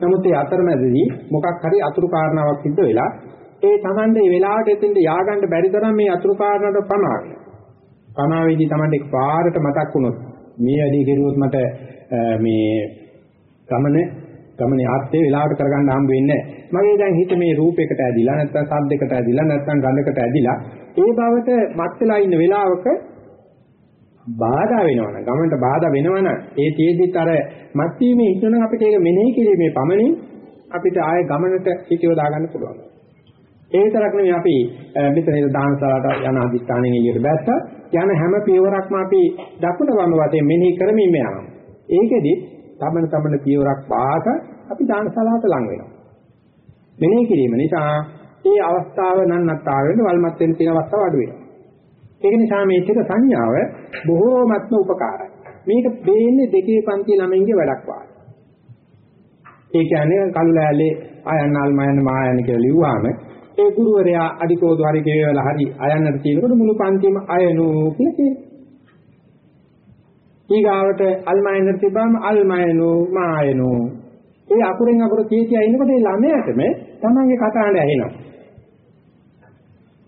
නමුත් ඒ අතරමැදදී මොකක් හරි අතුරු කාරණාවක් සිද්ධ වෙලා ඒ Tamande මේ වෙලාවට එතෙන්ට ය아가න්න බැරි තරම් මේ අතුරු කාරණාවට පමාව. පමාවේදී Tamande පාරට මතක් වුණොත් මේ වැඩි කෙරුවොත් මට මේ ගමන ගමනේ ආර්ථේ වෙලාවට කරගන්න හම්බ වෙන්නේ මගේ දැන් හිත මේ රූපයකට ඇදිලා නැත්නම් ශබ්දයකට ඇදිලා නැත්නම් ගඳකට ඇදිලා ඒ බවට මත් වෙලා ඉන්න වෙලාවක බාධා වෙනවනම් ගමනට බාධා වෙනවනම් ඒ තේදිත් අර මත් වීමේ ඉන්නනම් අපිට ඒක මෙනෙහි කිරීමේ පමණින් අපිට ආය ගමනට හිතව දාගන්න පුළුවන්. ඒ විතරක් නෙවෙයි අපි මෙතන දානසලාට යන අධිෂ්ඨානෙන් එළියට බැස්සා යන හැම පියවරක්ම අපි දකුණ වම වතේ මෙනෙහි කරමින් යනවා. ඒකෙදි තමන තමන පියවරක් පාස අපි දානශාලාවට ලං වෙනවා. මෙනෙහි කිරීම නිසා ඒ අවස්ථාව නන්නත්තා වෙන වල්මත් වෙන තියෙන අවස්ථාව අඩු වෙනවා. ඒක නිසා මේ ටික සංඥාව බොහෝමත්ම උපකාරයි. මේක දෙන්නේ දෙකේ පන්ති ළමයින්ගේ වැඩක් වාගේ. ඒ කියන්නේ කළු ලෑල්ලේ ආයන්නාල් මයන් මායන් කියලා ලිව්වාම ඒ ගුරුවරයා අඩිකෝදු හරි කියවලා හරි අයන්නට තියෙනකොට මුළු පන්තිම අයනු කියලා කියනවා. ඊගාවට අල්මයන්ට තිබ්බම අල්මයනු මායනු. ඒ අකුරෙන් අකුර කීකියා ඉන්නකොට ඒ ළමයාටම තමන්ගේ කතාවට ඇහෙනවා.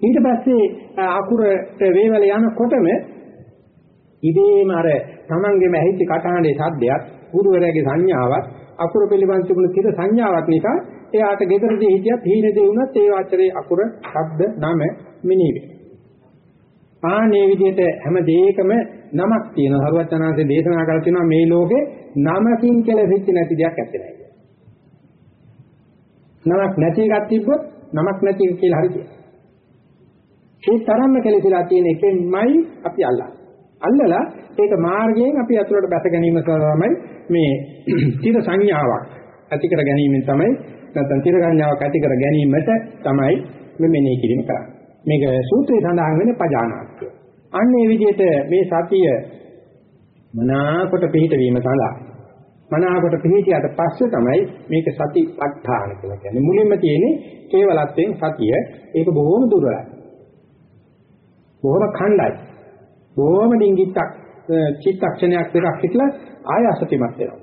ඊට පස්සේ අකුරට වේවල යනකොටම ඉබේම අර තමන්ගේම ඇහිච්ච කතාවේ සද්දයක් ගුරුවරයාගේ සංඥාවක් අකුර පිළිබඳ තිබුණු තිර සංඥාවක් නිසා එයාට ගෙදරදී හිටියත් හීනදී වුණත් ඒ වාචරේ අකුර, ශබ්ද, නම මිනිහ වෙනවා. ආනේ විදිහට හැම දෙයකම නමක් තියෙනවා. හරුවචනාංශේ දේශනා කරලා තියෙනවා මේ ලෝකේ නමකින් කෙලෙසිච්ච නැති දෙයක් ඇත්තේ නැහැ. නමක් නැති එකක් තිබ්බොත් නමක් නැති එක කියලා හරි කියනවා. ඒ තරම්ම කෙලෙසිලා තියෙන එකෙන්මයි අපි අල්ලන්නේ. අල්ලලා ඒක මාර්ගයෙන් අපි අතුලට බැස ගැනීම තමයි මේ තිර සංඥාවක් ඇති කර ගැනීමෙන් තමයි නැත්නම් තිර සංඥාවක් ඇති කර ගැනීමට තමයි මේ මෙනෙහි කිරීම කරන්නේ. මේක සූත්‍රයේ සඳහන් වෙන්නේ පජානාත්ය. අන්න ඒ විදිහට මේ සතිය මනාකොට පිළිහිට වීම සඳහා මනාකොට පිළිහිටියට පස්සේ තමයි මේක සතිපට්ඨාන කියලා කියන්නේ. මුලින්ම තියෙන්නේ කේවලත්වයෙන් සතිය. ඒක බොහොම දුර්වලයි. බොහොම khණ්ඩයි. බොහොම ඩිංගිත්තක් චිත්තක්ෂණයක් දෙකක් හිටලා ආය අසතිමත් වෙනවා.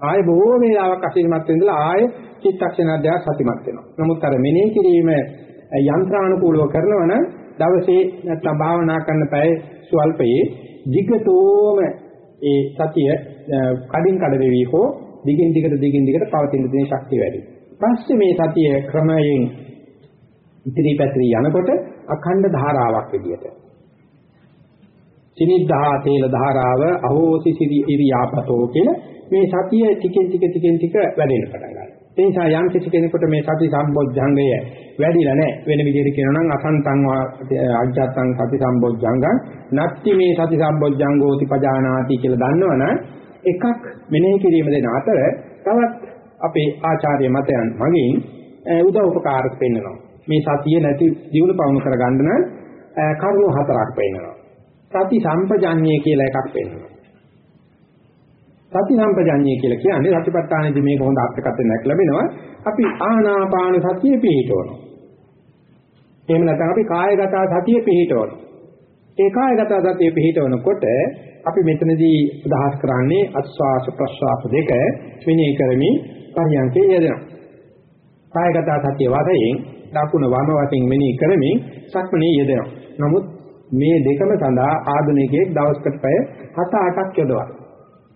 ආය බොහෝ වේලාවක් අසතිමත් වෙනදලා ආය චිත්තක්ෂණ දෙකක් සතිමත් වෙනවා. නමුත් අර මෙනෙහි කිරීම යන්ත්‍රානුකූලව කරනවා නම් දවසේ නැත්තම් භාවනා කරන පැය ස්වල්පයේ ධිගතෝම ඒ සතිය කඩින් කඩ වෙවි හෝ දිගින් දිගට දිගින් දිගට පවතින දින ශක්තිය වැඩි. පස්සේ මේ සතිය ක්‍රමයෙන් ඉතිරි පැතිරි යනකොට අඛණ්ඩ ධාරාවක් විදියට සිනිද්ධා තේල ධාරාව අහෝසි සිරි ඉරියාපතෝ කියන මේ සතිය ටිකෙන් ටික ටිකෙන් ටික වැඩෙන්න පටන් ගන්නවා. ඒ නිසා යම් කිසි කෙනෙකුට මේ සති සම්බොජ්ජංගය වැඩිලා නැහැ. වෙන විදිහට කියනවා නම් අසන්තං අජ්ජත්තං සති සම්බොජ්ජංගං නැත්ති මේ සති සම්බොජ්ජංගෝති පජානාති කියලා දන්නවනම් එකක් මෙනෙහි කිරීම දෙන අතර තවත් අපේ ආචාර්ය මතයන් මගින් උදව් උපකාරක පෙන්වනවා. මේ සතිය නැති දිනු පවුණු කරගන්න නම් කරුණු හතරක් පෙන්වනවා. සති සම්පජඤ්ඤය කියලා එකක් වෙනවා. සති සම්පජඤ්ඤය කියලා කියන්නේ සතිපට්ඨානෙදි මේක හොඳ අර්ථකථනයක් ලැබෙනවා. අපි ආනාපාන සතිය පිහිටවනවා. එහෙම නැත්නම් අපි කායගත සතිය පිහිටවනවා. ඒ කායගත සතිය පිහිටවනකොට අපි මෙතනදී අදහස් කරන්නේ අස්වාස ප්‍රස්වාස දෙක විනය කරමින් පරියන්කේ යෙදෙනවා. කායගත සතිය වශයෙන් දකුණ වම වශයෙන් මෙනෙහි කරමින් සක්මනේ යෙදෙනවා. නමුත් මේ දෙකම සඳහා ආධුනිකයෙක් දවසකට පැය 7-8ක් යොදවනවා.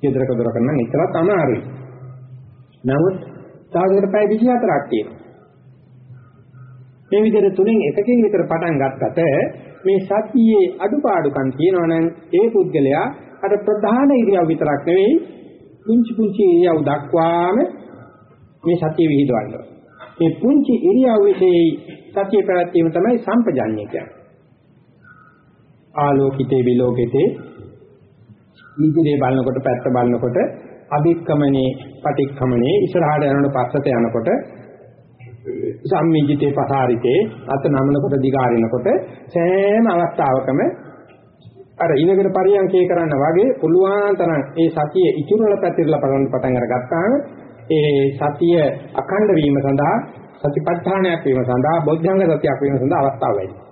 ගෙදරක දොරක නම් එතරම් අමාරුයි. නමුත් දවසකට පැය 24ක් තියෙනවා. මේ විදිහට තුනෙන් එකකින් විතර පටන් ගත්තට මේ සතියේ අඩුපාඩුකම් තියෙනවා නම් ඒ පුද්ගලයා අර ප්‍රධාන ඉරියව් විතරක් නෙවෙයි පුංචි පුංචි ඉරියව් දක්වාම මේ සතිය විහිදවන්න. මේ පුංචි ඉරියව් විශේෂයි සතිය පැවැත්වීම තමයි සම්පජාඤ්ඤය කියන්නේ. ආලෝකිතේ විලෝකිතේ ඉදිරියේ බලනකොට පැත්ත බලනකොට අභික්කමනේ පටික්කමනේ ඉස්සරහට යනකොට පස්සට යනකොට සම්මිජිතේ පසාරිතේ අත නමනකොට දිගාරිනකොට සෑම අවස්ථාවකම අර ඉනගෙන පරියන්කේ කරන්න වගේ පුළුවන් තරම් ඒ සතිය ඉතුරුල පැතිරලා බලන්න පටන් අරගත්තාම ඒ සතිය අඛණ්ඩ වීම සඳහා සතිපට්ඨානයක් වීම සඳහා බොද්ධංග සතියක් වීම සඳහා අවස්ථාව වැඩි.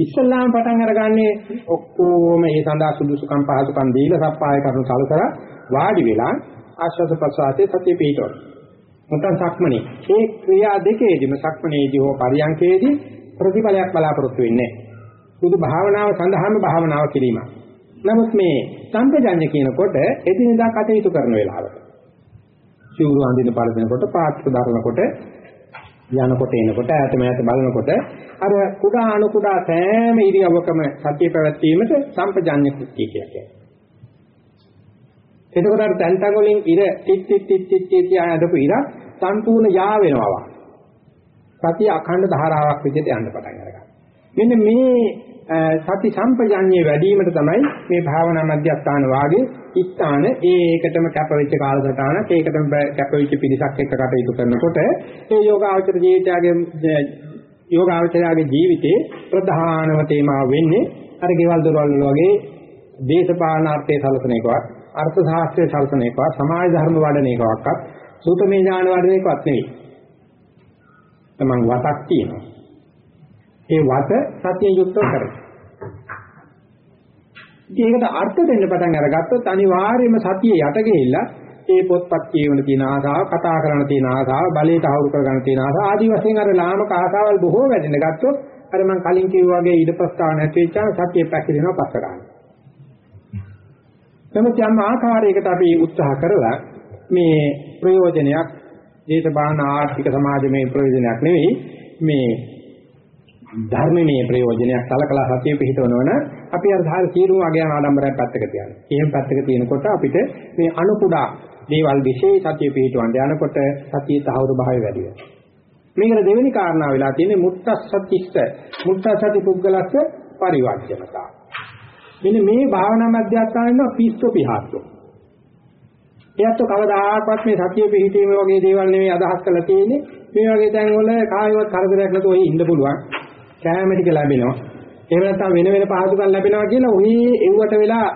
ඉස්සල්ලාම පටන් අරගන්නේ ඔක්කොම ඒ සඳහා සුදුසුකම් පහසුකම් දීලා සප්පාය කරන සලකලා වාඩි වෙලා ආශ්වාස ප්‍රශ්වාසයේ සතිය පිටවන. මුතන් සක්මනේ. ඒ ක්‍රියා දෙකේදීම සක්මනේදී හෝ පරියන්කේදී ප්‍රතිඵලයක් බලාපොරොත්තු වෙන්නේ නැහැ. බුදු භාවනාව සඳහාම භාවනාව කිරීම. නමුත් මේ සම්පජඤ්ඤ කියනකොට එදිනදා කටයුතු කරන වෙලාවට සිවුරු අඳින පළදෙනකොට පාත්‍ර දරනකොට යනකොට එනකොට ඈත මෑත බලනකොට අර කුඩා අණු කුඩා සෑම ඉරියව්වකම සතිය පැවැත්වීමට සම්පජාඤ්ඤ කෘත්‍ය කියලා කියනවා. එතකොට අර තැන් තැන් වලින් ඉර ටික් ටික් ටික් ටික් ටික් ආයදපු ඉර සම්පූර්ණ යා වෙනවා. සතිය අඛණ්ඩ ධාරාවක් විදිහට යන්න පටන් ගන්නවා. මෙන්න මේ සති සම්පජාඤ්ඤේ වැඩිවීමට තමයි මේ භාවනා මධ්‍යස්ථාන වාගේ ස්ථාන ඒකටම කැපවෙච්ච කාලසටහනක් ඒකටම කැපවෙච්ච පිරිසක් එක්ක කටයුතු කරනකොට ඒ යෝගාචර ජීවිතයගේ යෝගාවචරයාගේ ජීවිතේ ප්‍රධානම තේමාව වෙන්නේ අර ගෙවල් දොරවල් වගේ දේශපාලන අර්ථයේ සලසන එකවත් අර්ථ ශාස්ත්‍රයේ සලසන එකවත් සමාජ ධර්ම වඩන එකවත් සූතමේ ඥාන වඩන එකවත් නෙවෙයි. තමන් වතක් තියෙනවා. ඒ වත සත්‍ය යුක්තව කරයි. ඒකට අර්ථ දෙන්න පටන් අරගත්තොත් අනිවාර්යයෙන්ම සතිය යට ගිහිල්ලා ඒ පොත්පත් කියවන තියෙන ආසාව, කතා කරන තියෙන ආසාව, බලයට අවුල් කරගන්න තියෙන ආසාව ආදි වශයෙන් අර ලාමක ආසාවල් බොහෝ වැඩෙන ගත්තොත් අර මම කලින් කිව්වා වගේ ඊට ප්‍රස්තාව නැති වෙච්චාම සතිය පැකිලෙනවා පස්ස ගන්න. නමුත් යම් ආකාරයකට අපි උත්සාහ කරලා මේ ප්‍රයෝජනයක් දේශපාලන ආර්ථික සමාජමය ප්‍රයෝජනයක් නෙවෙයි මේ ධර්මමය ප්‍රයෝජනයක් සලකලා සතිය පිහිටවනවන අපි අර සාර සීරුම අගයන් ආඩම්බරයක් පැත්තක තියන්නේ. එහෙම පැත්තක තියෙනකොට අපිට මේ අනුකුඩා දේවල් විශේෂ සතිය පිහිටවන්න යනකොට සතිය තහවුරු භාවය වැඩි වෙනවා. මේකට දෙවෙනි කාරණාව වෙලා තියෙන්නේ මුත්තස්සතිස්ස මුත්තස්සති පුද්ගලස්ස පරිවර්ජනතා. මෙන්න මේ භාවනා මධ්‍යස්ථානෙන්න පිස්සු පිහාස්සෝ. එයත් කවදාකවත් මේ සතිය පිහිටීම වගේ දේවල් නෙවෙයි අදහස් කරලා තියෙන්නේ. මේ වගේ තැන් වල කායවත් කරදරයක් නැතුව ඉන්න පුළුවන්. කෑම ටික ලැබෙනවා. එහෙම නැත්නම් වෙන වෙන පහසුකම් ලැබෙනවා කියලා ඔහි එව්වට වෙලා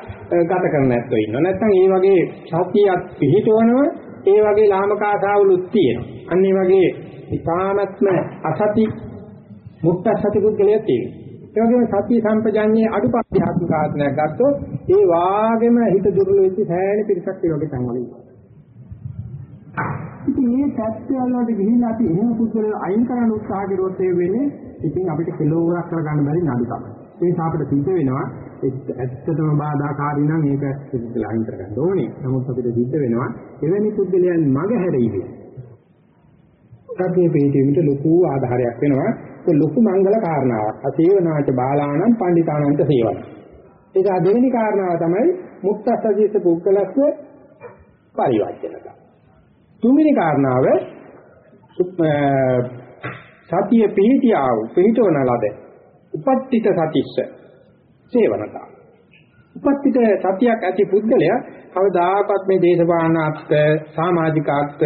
ගත කරන්න නැත්නම් ඉන්නවා. නැත්නම් ඒ වගේ සතියක් පිහිටවනව ඒ වගේ ලාමක ආසාවලුත් තියෙනවා. අන්න ඒ වගේ ඉතාමත්ම අසති මුක්ත සති පුද්ගලයක් තියෙනවා. ඒ වගේම සතිය සම්පජඤ්ඤේ අඩුපාඩු ආත්මයක් ගත්තොත් ඒ වාගෙම හිත දුර්වල වෙච්ච සෑහෙන පිරිසක් ඒ වගේ තැන්වල ඉන්නවා. ඉතින් මේ සත්‍යවල වලට ගිහින් අපි එහෙම පුද්ගලයන් අයින් කරන්න උත්සාහ කරුවොත් ඒ වෙන්නේ ඉතින් අපිට කෙලවරක් කරගන්න බැරි නඩුකම. ඒ නිසා අපිට සිද්ධ වෙනවා ඇත්තටම බාධාකාරී නම් ඒක සිද්ධලා අයින් කරගන්න ඕනේ. නමුත් අපිට සිද්ධ වෙනවා එවැනි පුද්ගලයන් මග හැරෙයිද. සත්‍ය පිළිතුරට ලොකු ආධාරයක් වෙනවා. ඒ ලොකු මංගල කාරණාවක්. අසේවනාච බාලාණන් පණ්ඩිතානන්ත සේවන. ඒක දෙවෙනි කාරණාව තමයි මුක්තසජිත පුද්ගලස්ස පරිවර්තනක. තුන්වෙනි කාරණාව සතිය පිහිටියා වූ පිහිටවන ලද උපට්ඨිත සතිස්ස සේවනතා. උපට්ඨිත සතියක් ඇති පුද්ගලයා කවදාකවත් මේ දේශපාලනාර්ථ සමාජිකාර්ථ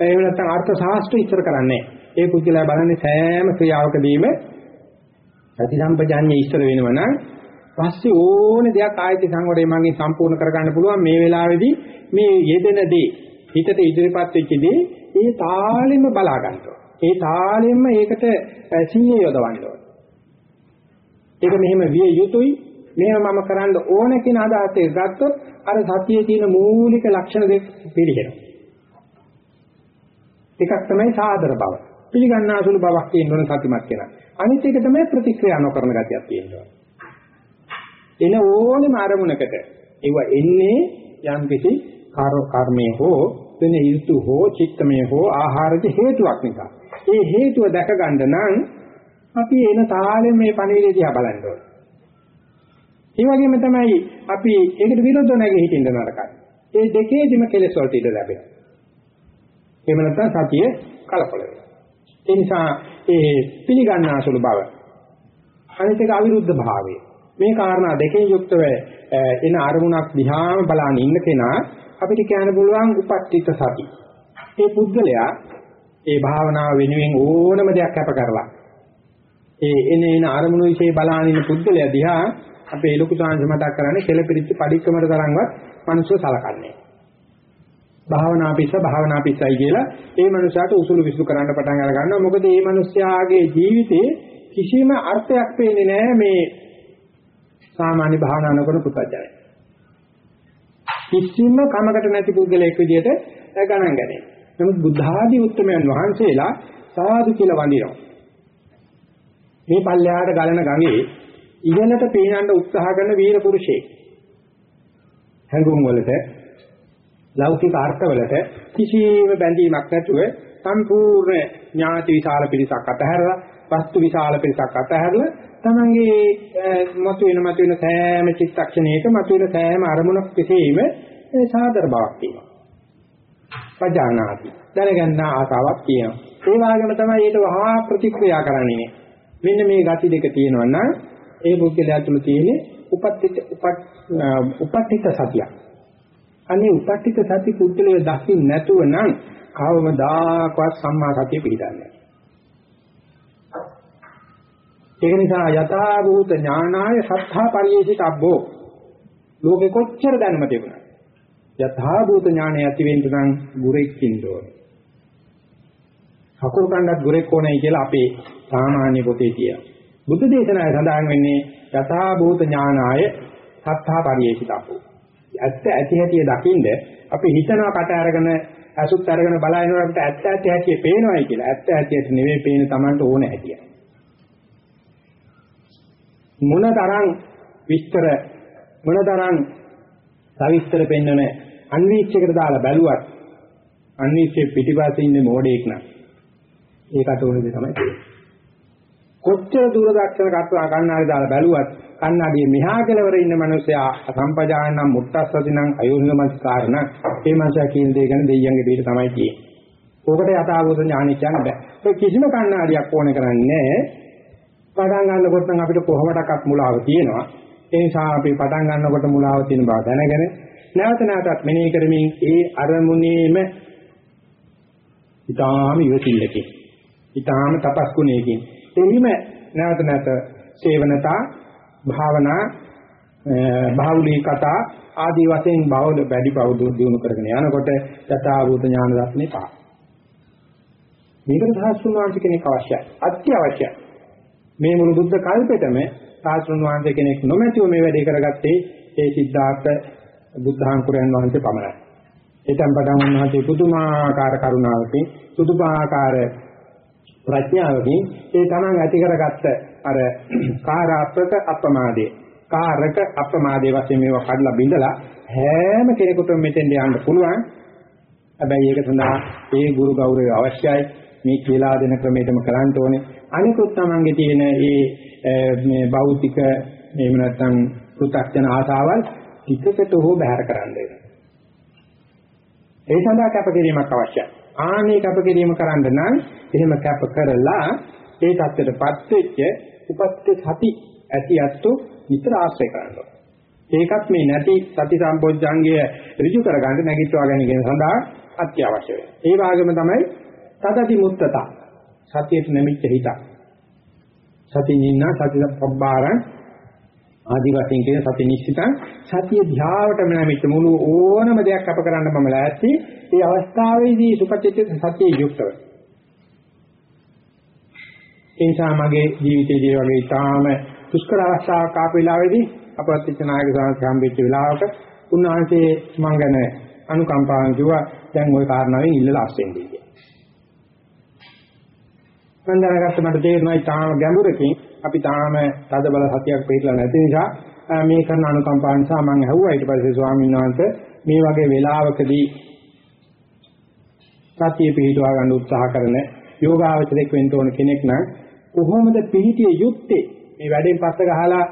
එහෙම නැත්නම් අර්ථ ශාස්ත්‍ර ඉස්සර කරන්නේ ඒ පුද්ගලයා බලන්නේ සෑම ක්‍රියාවකදීම ප්‍රතිසම්පජාඤ්ඤය ඉස්සර වෙනවනම් පස්සේ ඕනේ දෙයක් ආයත සංවරය මගෙන් සම්පූර්ණ කරගන්න පුළුවන්. මේ වෙලාවේදී මේ යෙදෙන දේ හිතට ඉදිරිපත් වෙච්ච දේ ඒ තාලෙම බලා ගන්නවා. ඒ තාලෙම ඒකට සීය යොදවන්න ඕනේ. ඒක මෙහෙම විය යුතුයි. මේව මම කරන්න ඕන කියන අදහස ගත්තොත් අර සතියේ තියෙන මූලික ලක්ෂණ දෙක පිළිහෙනවා. එකක් තමයි සාදර බව. පිළිගන්නාසුළු බවක් තියෙන ඕන සතිමත් කෙනා. අනිත් එක තමයි ප්‍රතික්‍රියා නොකරන ගතියක් තියෙනවා. එන ඕනෙම අරමුණකට ඒව එන්නේ යම් කිසි කර්මයේ හෝ වෙන යුතු හෝ චිත්තමය හෝ ආහාරජ හේතුවක් නිසා. ඒ හේතුව දැක ගන්න නම් අපි එන තාලෙන් මේ පණිවිඩය දිහා බලන්න ඕනේ. ඒ වගේම තමයි අපි ඒකට විරුද්ධව නැගෙ හිටින්න නරකයි. ඒ දෙකේදිම කෙලෙස් වලට ඉඩ ලැබෙනවා. එහෙම නැත්නම් සතිය කලකොල වෙනවා. ඒ නිසා ඒ පිළිගන්නාසුළු බව අනිත් එක අවිරුද්ධ භාවය. මේ කාරණා දෙකෙන් යුක්තව එන අරමුණක් දිහාම බලන ඉන්න කෙනා අපිට කියන්න පුළුවන් උපට්ඨිත සති. ඒ පුද්ගලයා ඒ භාවනාව වෙනුවෙන් ඕනම දෙයක් කැප කරලා ඒ එන එන අරමුණු વિશે බලාගෙන ඉන්න පුද්ගලයා දිහා අපේ ලොකු සාංශ මතක් කරන්නේ කෙලපිරිච්ච padikkamata තරම්වත් මිනිස්සු සලකන්නේ. භාවනා පිස්ස භාවනා පිස්සයි කියලා ඒ මනුස්සයාට උසුළු විසුළු කරන්න පටන් අර ගන්නවා. මොකද මේ මනුස්සයාගේ ජීවිතේ කිසිම අර්ථයක් පේන්නේ නැහැ මේ සාමාන්‍ය භාවනා නොකරන පුතජනයි. කිසිම කමකට නැති පුද්ගලයෙක් විදිහට ගණන් ගන්නේ. නමුත් බුද්ධ ආදී උත්තරමයන් වහන්සේලා සාදු කියලා වඳිනවා. මේ පල්ලෙහාට ගලන ගඟේ ඉහළට පේනන්න උත්සාහ කරන වීර පුරුෂයෙක්. හැඟුම් වලට ලෞකික අර්ථවලට කිසිම බැඳීමක් නැතුව සම්පූර්ණ ඥාති විශාල පිරිසක් අතහැරලා වස්තු විශාල පිරිසක් අතහැරලා තමන්ගේ මතුවෙන මතුවෙන සෑම චිත්තක්ෂණයක මතුවෙන සෑම අරමුණක් කෙසේම සාදර බවක් තියෙනවා. පජානාති. දැනගන්න ආසාවක් තියෙනවා. ඒ වගේම තමයි ඊට වහා ප්‍රතික්‍රියා කරන්නේ. මෙන්න මේ gati දෙක තියෙනවා නම් ඒ බුද්ධලයා තුල තියෙන්නේ උපත්ිත උපත්ිත සතිය. අනේ උපත්ිත සති පුද්ගලයා දකින්න නැතුව නම් කවමදාකවත් සම්මා සතිය පිළිගන්නේ ඒක නිසා යථා භූත ඥානාය සත්තා පරියේසිතබ්බෝ ලෝකෙ කොච්චර දැනුම තිබුණා. යථා භූත ඥානය ඇති වෙන්න නම් ගුරෙක් ඉන්න ඕනේ. කකුල් කණ්ඩක් ගුරෙක් ඕනේ කියලා අපේ සාමාන්‍ය පොතේ තියෙනවා. බුද්ධ දේශනාවේ සඳහන් වෙන්නේ යථා භූත ඥානාය සත්තා පරියේසිතබ්බෝ. ඇත්ත ඇති හැටි දකින්ද අපි හිතනවා කට අරගෙන අසුත් අරගෙන බලනකොට අපිට ඇත්ත ඇති හැටි පේනවායි කියලා. ඇත්ත ඇති නෙවෙයි පේන Tamanට ඕන හැටිය. මොනතරම් විස්තර මොනතරම් සවිස්තර පෙන්වන අන්වීක්ෂයකට දාලා බැලුවත් අන්වීක්ෂයේ පිටිපස්සේ ඉන්න මෝඩෙක් නම් ඒකට ඕනේ තමයි තියෙන්නේ. කොච්චර දූරදර්ශන කතා කන්නාඩි දාලා බැලුවත් කන්නාඩියේ මෙහා කෙළවර ඉන්න මිනිසයා සම්පජානනම් මුත්තස්සදිනම් අයෝනිගමස්කාරණ ඒ මනසා කියන දේ ගැන දෙයියන්ගේ පිට තමයි තියෙන්නේ. ඕකට යථාභූත ඥානෙ කියන්න බෑ. ඒ කිසිම කන්නාඩියක් ඕනේ කරන්නේ නැහැ. පටන් ගන්නකොට නම් අපිට කොහොමඩක්වත් මුලාව තියෙනවා. ඒ නිසා අපි පටන් ගන්නකොට මුලාව තියෙන බව දැනගෙන නැවත නැවතත් මෙනෙහි කරමින් ඒ අරමුණේම ඊටාම ඉවසිල්ලකින් ඊටාම තපස් ගුණයකින් එහිම නැවත නැවත සේවනතා භාවනා භාවුලී කතා ආදී වශයෙන් බෞද්ධ වැඩි බෞද්ධ දිනු කරගෙන යනකොට යථාභූත ඥාන දර්ශනේ පහ. මේකට සාස්ෘණ වංශ කෙනෙක් අවශ්‍යයි. අත්‍යවශ්‍යයි. මේ මුළු බුද්ධ කල්පෙටම සාස්ෘණ වංශ කෙනෙක් නොමැතිව මේ වැඩේ කරගත්තේ ඒ සිද්ධාර්ථ බුද්ධාංකුරයන් වහන්සේ පමණයි. එතෙන් පටන් උන්වහන්සේ පුදුමාකාර කරුණාවකින් පුදුමාකාර ප්‍රඥාවකින් ඒ තමන් ඇති කරගත්ත අර කාරාත්මක අප්‍රමාදේ කාරක අප්‍රමාදේ වශයෙන් මේවා කඩලා බිඳලා හැම කෙනෙකුටම මෙතෙන් යන්න පුළුවන්. හැබැයි ඒක සඳහා ඒ ගුරු ගෞරවය අවශ්‍යයි. මේ කියලා දෙන ක්‍රමයටම කරන්න ඕනේ. අනිකුත් තමන්ගේ තියෙන ඒ මේ භෞතික එහෙම නැත්නම් පෘථග්ජන ආසාවල් ටිකකට හෝ බැහැර කරන්න වෙනවා ඒ සඳහා කැපකිරීමක් අවශ්‍යයි ආනේ කැපකිරීම කරන්න නම් එහෙම කැප කරලා ඒ தත්ත්වයටපත් වෙච්ච උපත්ති සති ඇති අත්තු විතර ආශ්‍රය කරනවා. ඒකත් මේ නැති සති සම්පෝඥාංගය ඍජු කරගන්න නැගිටවා ගැනීම සඳහා අත්‍යවශ්‍ය වෙනවා. ඒ වගේම තමයි තදති මුත්තත සතියට නැමිච්ච හිත. සති නින්න සති පබ්බාරං ආදි වශයෙන් කියන සති නිශ්චිතං සතිය ධ්‍යාවටම නැමිච්ච මුළු ඕනම දෙයක් අප කරන්න මම ලෑස්ති. ඒ අවස්ථාවේදී සුපචිත සතිය යුක්තව. ඒ නිසා මගේ ජීවිතයේදී වගේ ඊටාම දුෂ්කර අවස්ථාවක් ආපු වෙලාවේදී අපවත් නායක සාංශ හම්බෙච්ච වෙලාවක උන්වහන්සේ මං ගැන අනුකම්පාවෙන් කිව්වා දැන් ওই කාරණාවෙන් ඉල්ලලා අස්සෙන්දී කියලා. මම දැනගත්ත මට තේරුණා ඊටාම ගැඹුරකින් අපි තාම තද බල සතියක් පිළිලා නැති නිසා මේ කරන අනුකම්පාව නිසා මම ඇහුවා. ඊට පස්සේ ස්වාමීන් වහන්සේ මේ වගේ වෙලාවකදී සතිය පිළිටවා ගන්න උත්සාහ කරන යෝගාවචරයක් වෙන්න ඕන කෙනෙක් නම් කොහොමද පිළිතිය යුත්තේ? මේ වැඩෙන් පස්ස ගහලා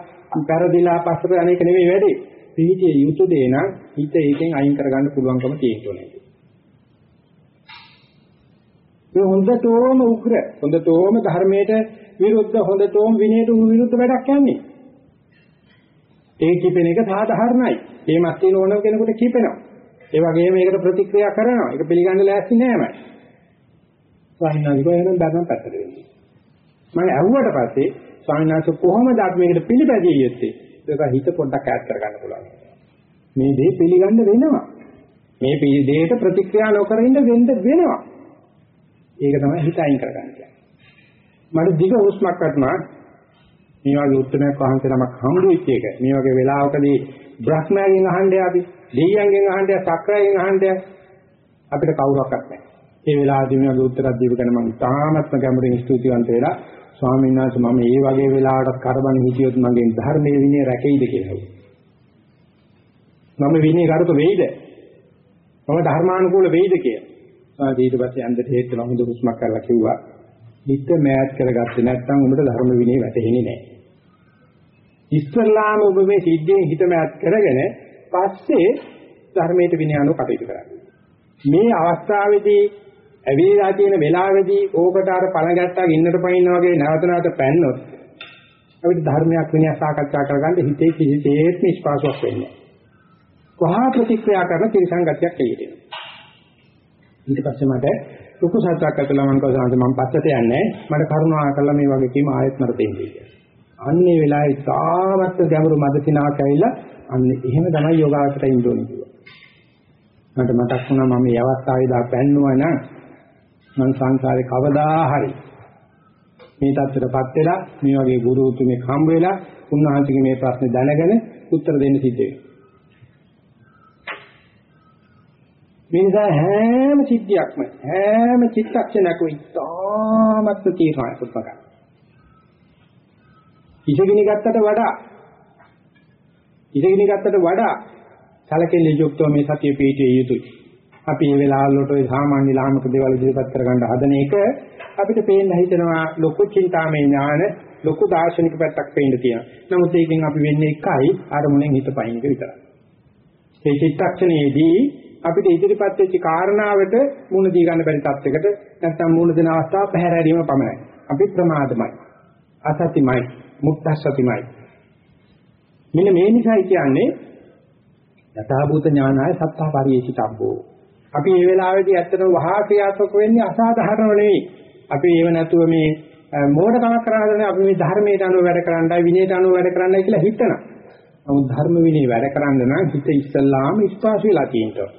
පෙරදිලා පස්සට අනේක නෙමෙයි වැඩේ. පිළිතිය යුතු දේ නම් හිත ඒකෙන් අයින් කරගන්න පුළුවන්කම තියෙන්නේ මේ හොඳටම උග්‍ර හොඳටම ධර්මයට විරුද්ධ හොඳටම විනයට විරුද්ධ වැඩක් යන්නේ ඒ කිපෙන එක සාධාරණයි මේ මැස්තින ඕනම කෙනෙකුට කිපෙනවා ඒ වගේම මේකට ප්‍රතික්‍රියා කරනවා ඒක පිළිගන්න ලෑස්ති නෑමයි ස්වාමීන් වහන්සේ කොහෙන්ද බැලුම් පැත්තට වෙන්නේ මම ඇහුවට පස්සේ ස්වාමීන් වහන්සේ කොහොමද අපි මේකට පිළිපැදිය යුත්තේ? ඒක හිත පොඩ්ඩක් ඈත් කරගන්න පුළුවන්. මේ දේ පිළිගන්න වෙනවා. මේ දෙයට ප්‍රතික්‍රියා නොකර ඉන්න වෙන්න වෙනවා. ඒක තමයි හිත අයින් කරගන්න කියන්නේ. මට දිග හුස්මක් ගන්නවා මේ වගේ උත්තරයක් වහන්සේ නමක් හම්බු වෙච්ච එක. මේ වගේ වෙලාවකදී බ්‍රහ්මයෙන් අහන්නේ අපි, දෙවියන්ගෙන් අහන්නේ, සක්‍රයෙන් අහන්නේ අපිට කවුරක්වත් නැහැ. ඒ වෙලාවදී මේ වගේ උත්තරයක් දීපු කෙනා මම තාමත්ම ගැඹුරින් ස්තුතිවන්ත වෙලා ස්වාමීන් වහන්සේ මම මේ වගේ වෙලාවකට කරබන් හිටියොත් මගෙන් ධර්මයේ විනය රැකෙයිද කියලා. මම විනය කරුක වෙයිද? මම ධර්මානුකූල වෙයිද කියලා. ඊට පස්සේ අන්දට හේතුන හොඳ හුස්මක් කරලා කිව්වා. හිත මෑත් කරගත්තේ නැත්නම් උඹට ධර්ම විනය වැටහෙන්නේ නැහැ. ඉස්ලාම ඔබ මේ සිද්ධියෙන් හිත මෑත් කරගෙන පස්සේ ධර්මයට විනය අනුව කටයුතු කරන්නේ. මේ අවස්ථාවේදී ඇවිල්ලා තියෙන වෙලාවේදී ඕකට අර පණ ගැට්ටා ගින්නට පයින්න වගේ නැවත නැවත පැන්නොත් අපිට ධර්මයක් විනය සාකච්ඡා කරගන්න හිතේ කිසිසේත් නිස්පාසුවක් වෙන්නේ නැහැ. කොහා ප්‍රතික්‍රියා කරන තිරසංගතයක් එළියට එනවා. ඊට පස්සේ මට ලොකු සත්‍යක් ඇතුළේ මම කවදාද මම පස්සට යන්නේ මට කරුණා කරලා මේ වගේ කීම ආයෙත් මට දෙන්නේ කියලා. අන්නේ වෙලාවේ තාමත් ගැඹුරු මදසිනාවක් ඇවිල්ලා අන්නේ එහෙම තමයි යෝගාවචරය ඉන්න ඕනේ කිව්වා. මට මතක් වුණා මම මේ අවස්ථාවේ දා පැන්නුවා නම් මං සංසාරේ කවදා හරි මේ தත්තරපත් වෙලා මේ වගේ ගුරු උතුමෙක් හම්බ වෙලා උන්වහන්සේගේ මේ ප්‍රශ්නේ දැනගෙන උත්තර දෙන්න සිද්ධ වෙනවා. මේ නිසා හැම සිද්ධියක්ම හැම චිත්තක්ෂණයකම ඉතාමත් තීරණයක් උත්පක. ඉසගිනි ගත්තට වඩා ඉසගිනි ගත්තට වඩා සැලකෙල්ල යුක්තව මේ සතිය පිළිපිටිය යුතුයි. අපි මේ වෙලාවලට ওই සාමාන්‍ය ලාමක දේවල් ඉදිරිපත් කරගන්න හදන එක අපිට පේන්න හිතෙනවා ලොකු චින්තාමය ඥාන ලොකු දාර්ශනික පැත්තක් පේන්න තියෙනවා. නමුත් ඒකෙන් අපි වෙන්නේ එකයි අරමුණෙන් හිත පයින් එක විතරයි. මේ චිත්තක්ෂණයේදී අපිට ඉදිරිපත් වෙච්ච කාරණාවට මුණ දී ගන්න බැරි තත්යකට නැත්නම් මුණ දෙන අවස්ථාව පැහැරීම පමණයි. අපි ප්‍රමාදමයි. අසතිමයි. මුක්තසතිමයි. මෙන්න මේ නිසායි කියන්නේ යථාභූත ඥානය සත්තා පරිේශිතබ්බෝ. අපි මේ වෙලාවේදී ඇත්තටම වහා ක්‍රියාත්මක වෙන්නේ අසාධාරණව නෙවෙයි. අපි ඒව නැතුව මේ මෝඩකමක් කරාදනේ අපි මේ ධර්මයට අනුව වැඩ කරන්නයි විනයට අනුව වැඩ කරන්නයි කියලා හිතනවා. නමුත් ධර්ම විනය වැඩ කරන්න නම් හිත ඉස්සල්ලාම ස්පාසු වෙලා තියෙනවා.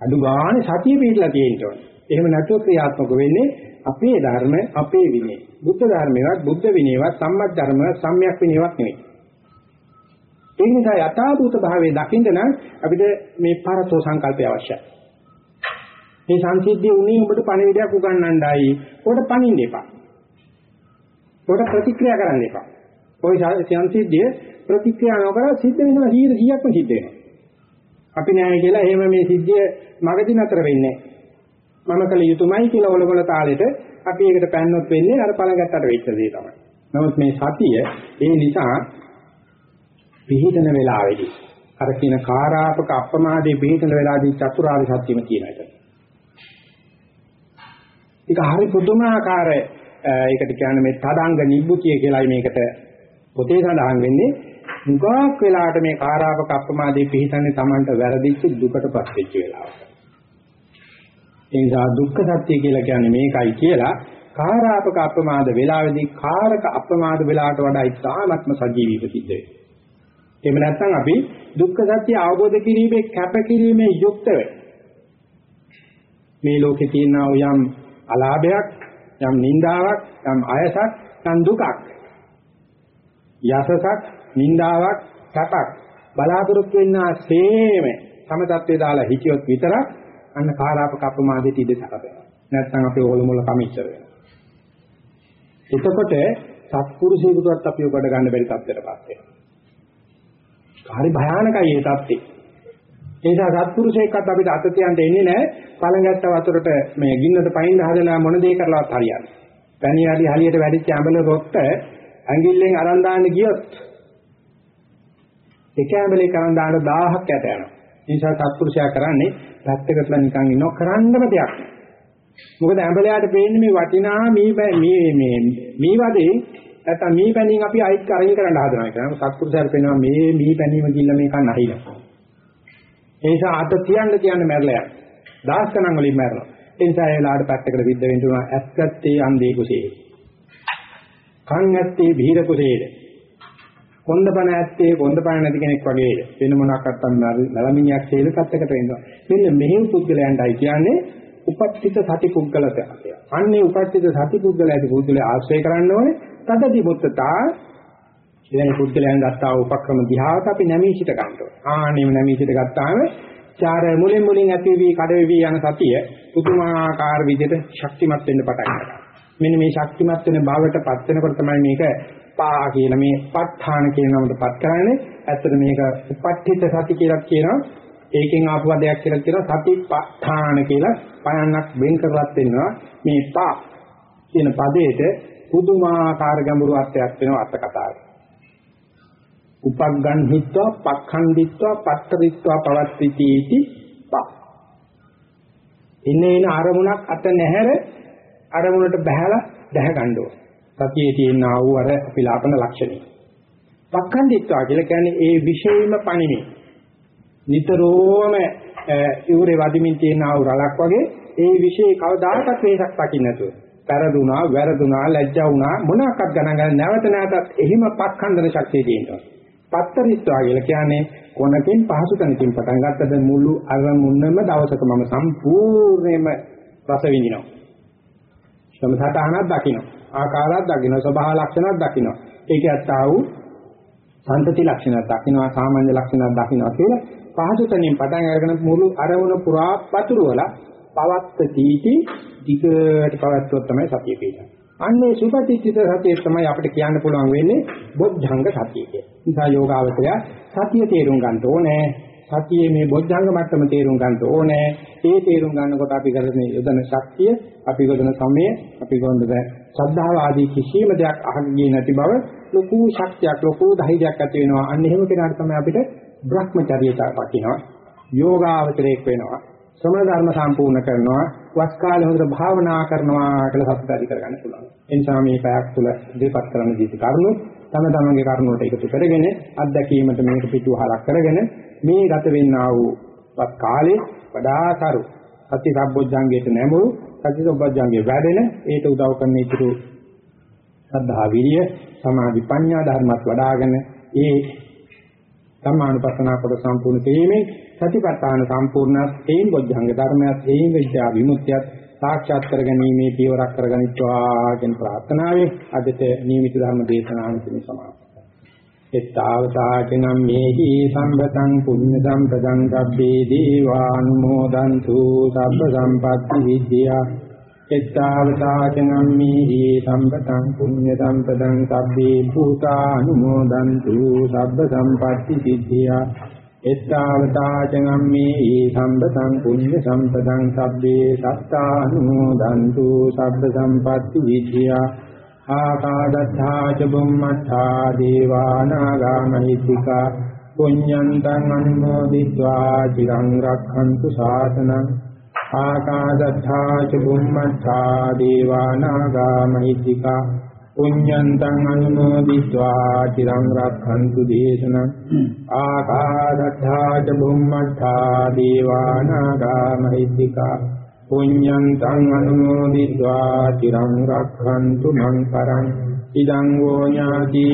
අඩු ගානේ සතිය පිටලා තියෙනවා. එහෙම නැතුව ක්‍රියාත්මක වෙන්නේ අපේ ධර්ම අපේ විනය. බුද්ධ ධර්මයවත් බුද්ධ විනයවත් සම්මත් ධර්මවත් සම්‍යක් විනයවත් නෙවෙයි. ඒ නිසා යථාභූත භාවයේ දකින්න නම් අපිට මේ පරතෝ සංකල්පය අවශ්‍යයි. මේ සංසිද්ධිය උනේ ඔබට පණිවිඩයක් උගන්වන්නයි. ඔබට පණින්න එපා. ඔබට ප්‍රතික්‍රියා කරන්න එපා. ওই සංසිද්ධිය ප්‍රතික්‍රියා නොකර සිද්ධ වෙනවා 100%ක්ම සිද්ධ වෙනවා. අපි නෑ කියලා එහෙම මේ සිද්ධිය මගදී නතර වෙන්නේ මම කල යුතුයමයි කියලා ඔලොමල තාලෙට අපි ඒකට පැන්නොත් වෙන්නේ අර පළඟටට වෙච්ච දේ තමයි. නමුත් මේ සතිය ඒ නිසා පිහිටන වෙලාවේදී අර කියන කාරාපක අප්‍රමාදයේ පිහිටන වෙලාවේදී චතුරාර්ය සත්‍යම කියන එක. ඒක හරි පුදුමාකාර ඒකට කියන්නේ මේ තදංග නිබ්බුතිය කියලායි මේකට පොතේ සඳහන් වෙන්නේ. මුගක් වෙලාවට මේ කාරාපක අප්‍රමාදයේ පිහිටන්නේ Tamanට වැරදිච්ච දුකටපත් වෙච්ච වෙලාවක. ඒ නිසා දුක්ඛ සත්‍ය කියලා කියන්නේ මේකයි කියලා කාරාපක අප්‍රමාද වෙලාවේදී කාරක අප්‍රමාද වෙලාවට වඩා ඉතාමත්ම සජීවීව සිද්ධ වෙනවා. එහෙම නැත්නම් අපි දුක්ඛ සත්‍ය අවබෝධ කිරීමේ කැපකිරීමේ යුක්තව මේ ලෝකේ තියෙන යම් අලාභයක් යම් නිന്ദාවක් යම් අයසක් යම් දුකක් යසසක් නින්දාවක්, සැපක් බලාපොරොත්තු වෙනා සේම තම தත්ත්වේ දාලා හිතියොත් විතරක් අන්න කාරාප කප්පමාදයට ඉඩ සැපෙනවා. නැත්නම් අපි ඕලොමොල කමිච්ච වෙනවා. එතකොට සත්පුරුෂයෙකුටවත් අපි උගඩ ගන්න බැරි තත්ත්වයකට පත් වෙනවා. හරි භයානකයි මේ தත්ත්වේ. ඒ නිසා සත්පුරුෂයෙක්වත් අපිට අත තියන්න එන්නේ නැහැ. පළඟැත්ත වතුරට මේ ගින්නට පයින් හදලා මොන දේ කරලවත් හරියන්නේ. පැණි හරි හරියට වැඩිච්ච ඇඹල රොට්ට ඇඟිල්ලෙන් අරන් දාන්න ගියොත් එක ඇඹලේ කරන් දාන්න 1000ක් යට යනවා. ඒ නිසා සත්පුරුෂයා කරන්නේ පැත්තකටලා නිකන් ඉන්නව කරන්නම දෙයක්. මොකද ඇඹලයාට පේන්නේ මේ වටිනා මේ මේ මේ මේ වදේ නැත්නම් මී පැණීම් අපි අයිත් අයින් කරන්න හදනවා කියලා. සත්පුරුෂයල් පෙන්නවා මේ මී පැණීම කිල්ල මේක නැහිල. ඒ නිසා අත තියන්න තියන්න මැරලා යනවා. දහස් ගණන් වලින් මැරෙනවා. ඒ නිසා ඒ වෙලාවට පැත්තකට විද්ද වෙන්න උනා ඇස්කත්තේ අන්දේ කුසේ. කන් ඇත්තේ බීර කුසේද. කොණ්ඩපණ ඇත්තේ කොණ්ඩපණ නැති කෙනෙක් වගේද. වෙන මොනක්වත් නලමිනියක් හේල පැත්තකට වෙනවා. මෙන්න මෙහෙම පුද්ගලයන්ටයි කියන්නේ උපත්ිත සති පුද්ගලතය. අන්නේ උපත්ිත සති පුද්ගලයාගේ පුද්ගලයා ආශ්‍රය කරන්න ඕනේ. තදදි මුත්තතා ඉතින් පුද්ගලයන් ගත්තා උපක්‍රම දිහාට අපි නැමී සිට ගන්නවා. ආනෙම නැමී සිට ගත්තාම චාර මුලින් මුලින් ඇති වී කඩ වී යන සතිය පුදුමාකාර විදිහට ශක්තිමත් වෙන්න පටන් ගන්නවා. මෙන්න මේ ශක්තිමත් වෙන බවටපත් වෙනකොට තමයි මේක පා කියලා මේ ප ဋ ාණ කියන නමටපත් කරන්නේ. ඇත්තට මේක උපට්ඨිත සති කියලා කියනවා. ඒකෙන් ආපු වදයක් කියලා කියනවා සතිපට්ඨාන කියලා පයන්නක් වෙන් කරලත් වෙනවා. මේ පා කියන පදේට පුදුමාකාර ගැඹුරු අර්ථයක් වෙනවා අර්ථ කතාවේ. උපග්ගන් හිත්වා පක්ඛන්දිත්වා පත්තරිත්වා පවත්තිටි පා. ඉන්නේන අරමුණක් අත නැහැර අරමුණට බහැලා දැහ ගන්න ඕන. සතියේ තියෙන ආ වූ අර පිලාපන ලක්ෂණය. පක්ඛන්දිත්වා කියලා කියන්නේ ඒ විශේෂම පණිමේ. නිතරම ඉවුරේ වදිමින් තියෙන ආ වූ රලක් වගේ ඒ વિશે කවදාකවත් වෙනසක් දකින්න නැතුව පෙරදුනා, වැරදුනා, ලැජ්ජා වුණා මොනවාක්වත් ගණන් ගන්න නැවත නැවතත් එහිම පක්ඛන්දන ශක්තිය තියෙනවා. පත්තරිස්වා කියලා කියන්නේ කොනකින් පහසු තැනකින් පටන් ගත්තද මුළු අරමුණම දවසක මම සම්පූර්ණයෙන්ම රස විඳිනවා. සමථාතහනක් දකින්න. ආකාරයක් දකින්න, ස්වභාව ලක්ෂණයක් දකින්න. ඒක ඇත්තා වූ සම්පති ලක්ෂණයක් දකින්න, සාමාන්‍ය ලක්ෂණයක් දකින්න කියලා පහසු තැනින් පටන් අරගෙන මුළු අරමුණ පුරා පතුරවලා පවත්ත තීටි දිගට පවත්වුවොත් තමයි සතිය පිටන්නේ. අන්නේ සුපතිච්චිත සතිය තමයි අපිට කියන්න පුළුවන් වෙන්නේ බොද්ධංග සතිය කියලා. නිසා යෝගාවචරය සතිය තේරුම් ගන්න ඕනේ. සතියේ මේ බොද්ධංග මට්ටම තේරුම් ගන්න ඕනේ. ඒ තේරුම් ගන්නකොට අපි කරන යොදන ශක්තිය, අපි යොදන සමය, අපි යොදන ශ්‍රද්ධාව ආදී කිසිම දෙයක් අහගියේ නැති බව ලොකු ශක්තියක්, ලොකු ධෛර්යයක් ඇති වෙනවා. අන්න එහෙම කෙනාට තමයි අපිට භ්‍රමචර්යයට පකින්නවා. යෝගාවචරයක් වෙනවා. ශ්‍රමණ ධර්ම සම්පූර්ණ කරනවා වස් කාලේ හොඳට භාවනා කරනවා කියලා සත්‍ය ඇති කරගන්න පුළුවන්. ඒ නිසා මේ පැයක් තුල ඉදිරිපත් කරන්න දීති කරුණු තම තමන්ගේ කර්මවලට එකතු කරගෙන අත්දැකීමට මේක පිටුවහලක් කරගෙන මේ ගත වෙන්නා වූ පත් කාලේ වඩා කරු සති සම්බොජ්ජංගයට නැඹුරු සති සම්බොජ්ජංගේ වැඩෙන ඒට උදව් කරන ඉතුරු සද්ධා විරිය සමාධි ප්‍රඥා ධර්මත් වඩාගෙන ඒ ධම්මානුපස්සනා කොට සම්පූර්ණ කිරීමෙන් සතිපට්ඨාන සම්පූර්ණත් ඒන් බොජ්ජංග ධර්මයක් ඒන් විද්‍යා විමුක්තියත් සාක්ෂාත් කරගැනීමේ පියවරක් කරගනිත්වා කියන ප්‍රාර්ථනාවෙන් අදට නියමිත ධර්ම දේශනාව මෙතන සමාප්තයි. එත්තාවතාචනම් මේහි සම්බතං පුඤ්ඤ සම්පදං සබ්බේ දීවානුමෝදන්තු සබ්බ සම්පත්ති විද්‍යා එත්තාවතාචනම් මේහි සම්බතං පුඤ්ඤ සම්පදං සබ්බේ භූතානුමෝදන්තු සබ්බ සම්පත්ති විද්‍යා එත්තාවතාචගම්මේ සම්පතං පුඤ්ඤ සම්පතං සබ්බේ සත්තානුමෝදන්තු සබ්බ සම්පatti විද්‍යා ආකාදත්තා ච බුම්මත්තා දේවානාගා මහිත්‍තිකා පුඤ්ඤන්තං අනුමෝදිत्वा චිරං රක්ඛන්තු ශාසනං ආකාදත්තා ච බුම්මත්තා දේවානාගා මහිත්‍තිකා පුඤ්ඤන්තං අනුමෝදිत्वा චිරං රක්ඛන්තු දේශනං ආකාශත්තා ච බුම්මත්තා දේවානාගා මහිද්దికා පුඤ්ඤන්තං අනුමෝදිत्वा චිරං රක්ඛන්තු මං පරං ඉදං වෝ ඥාති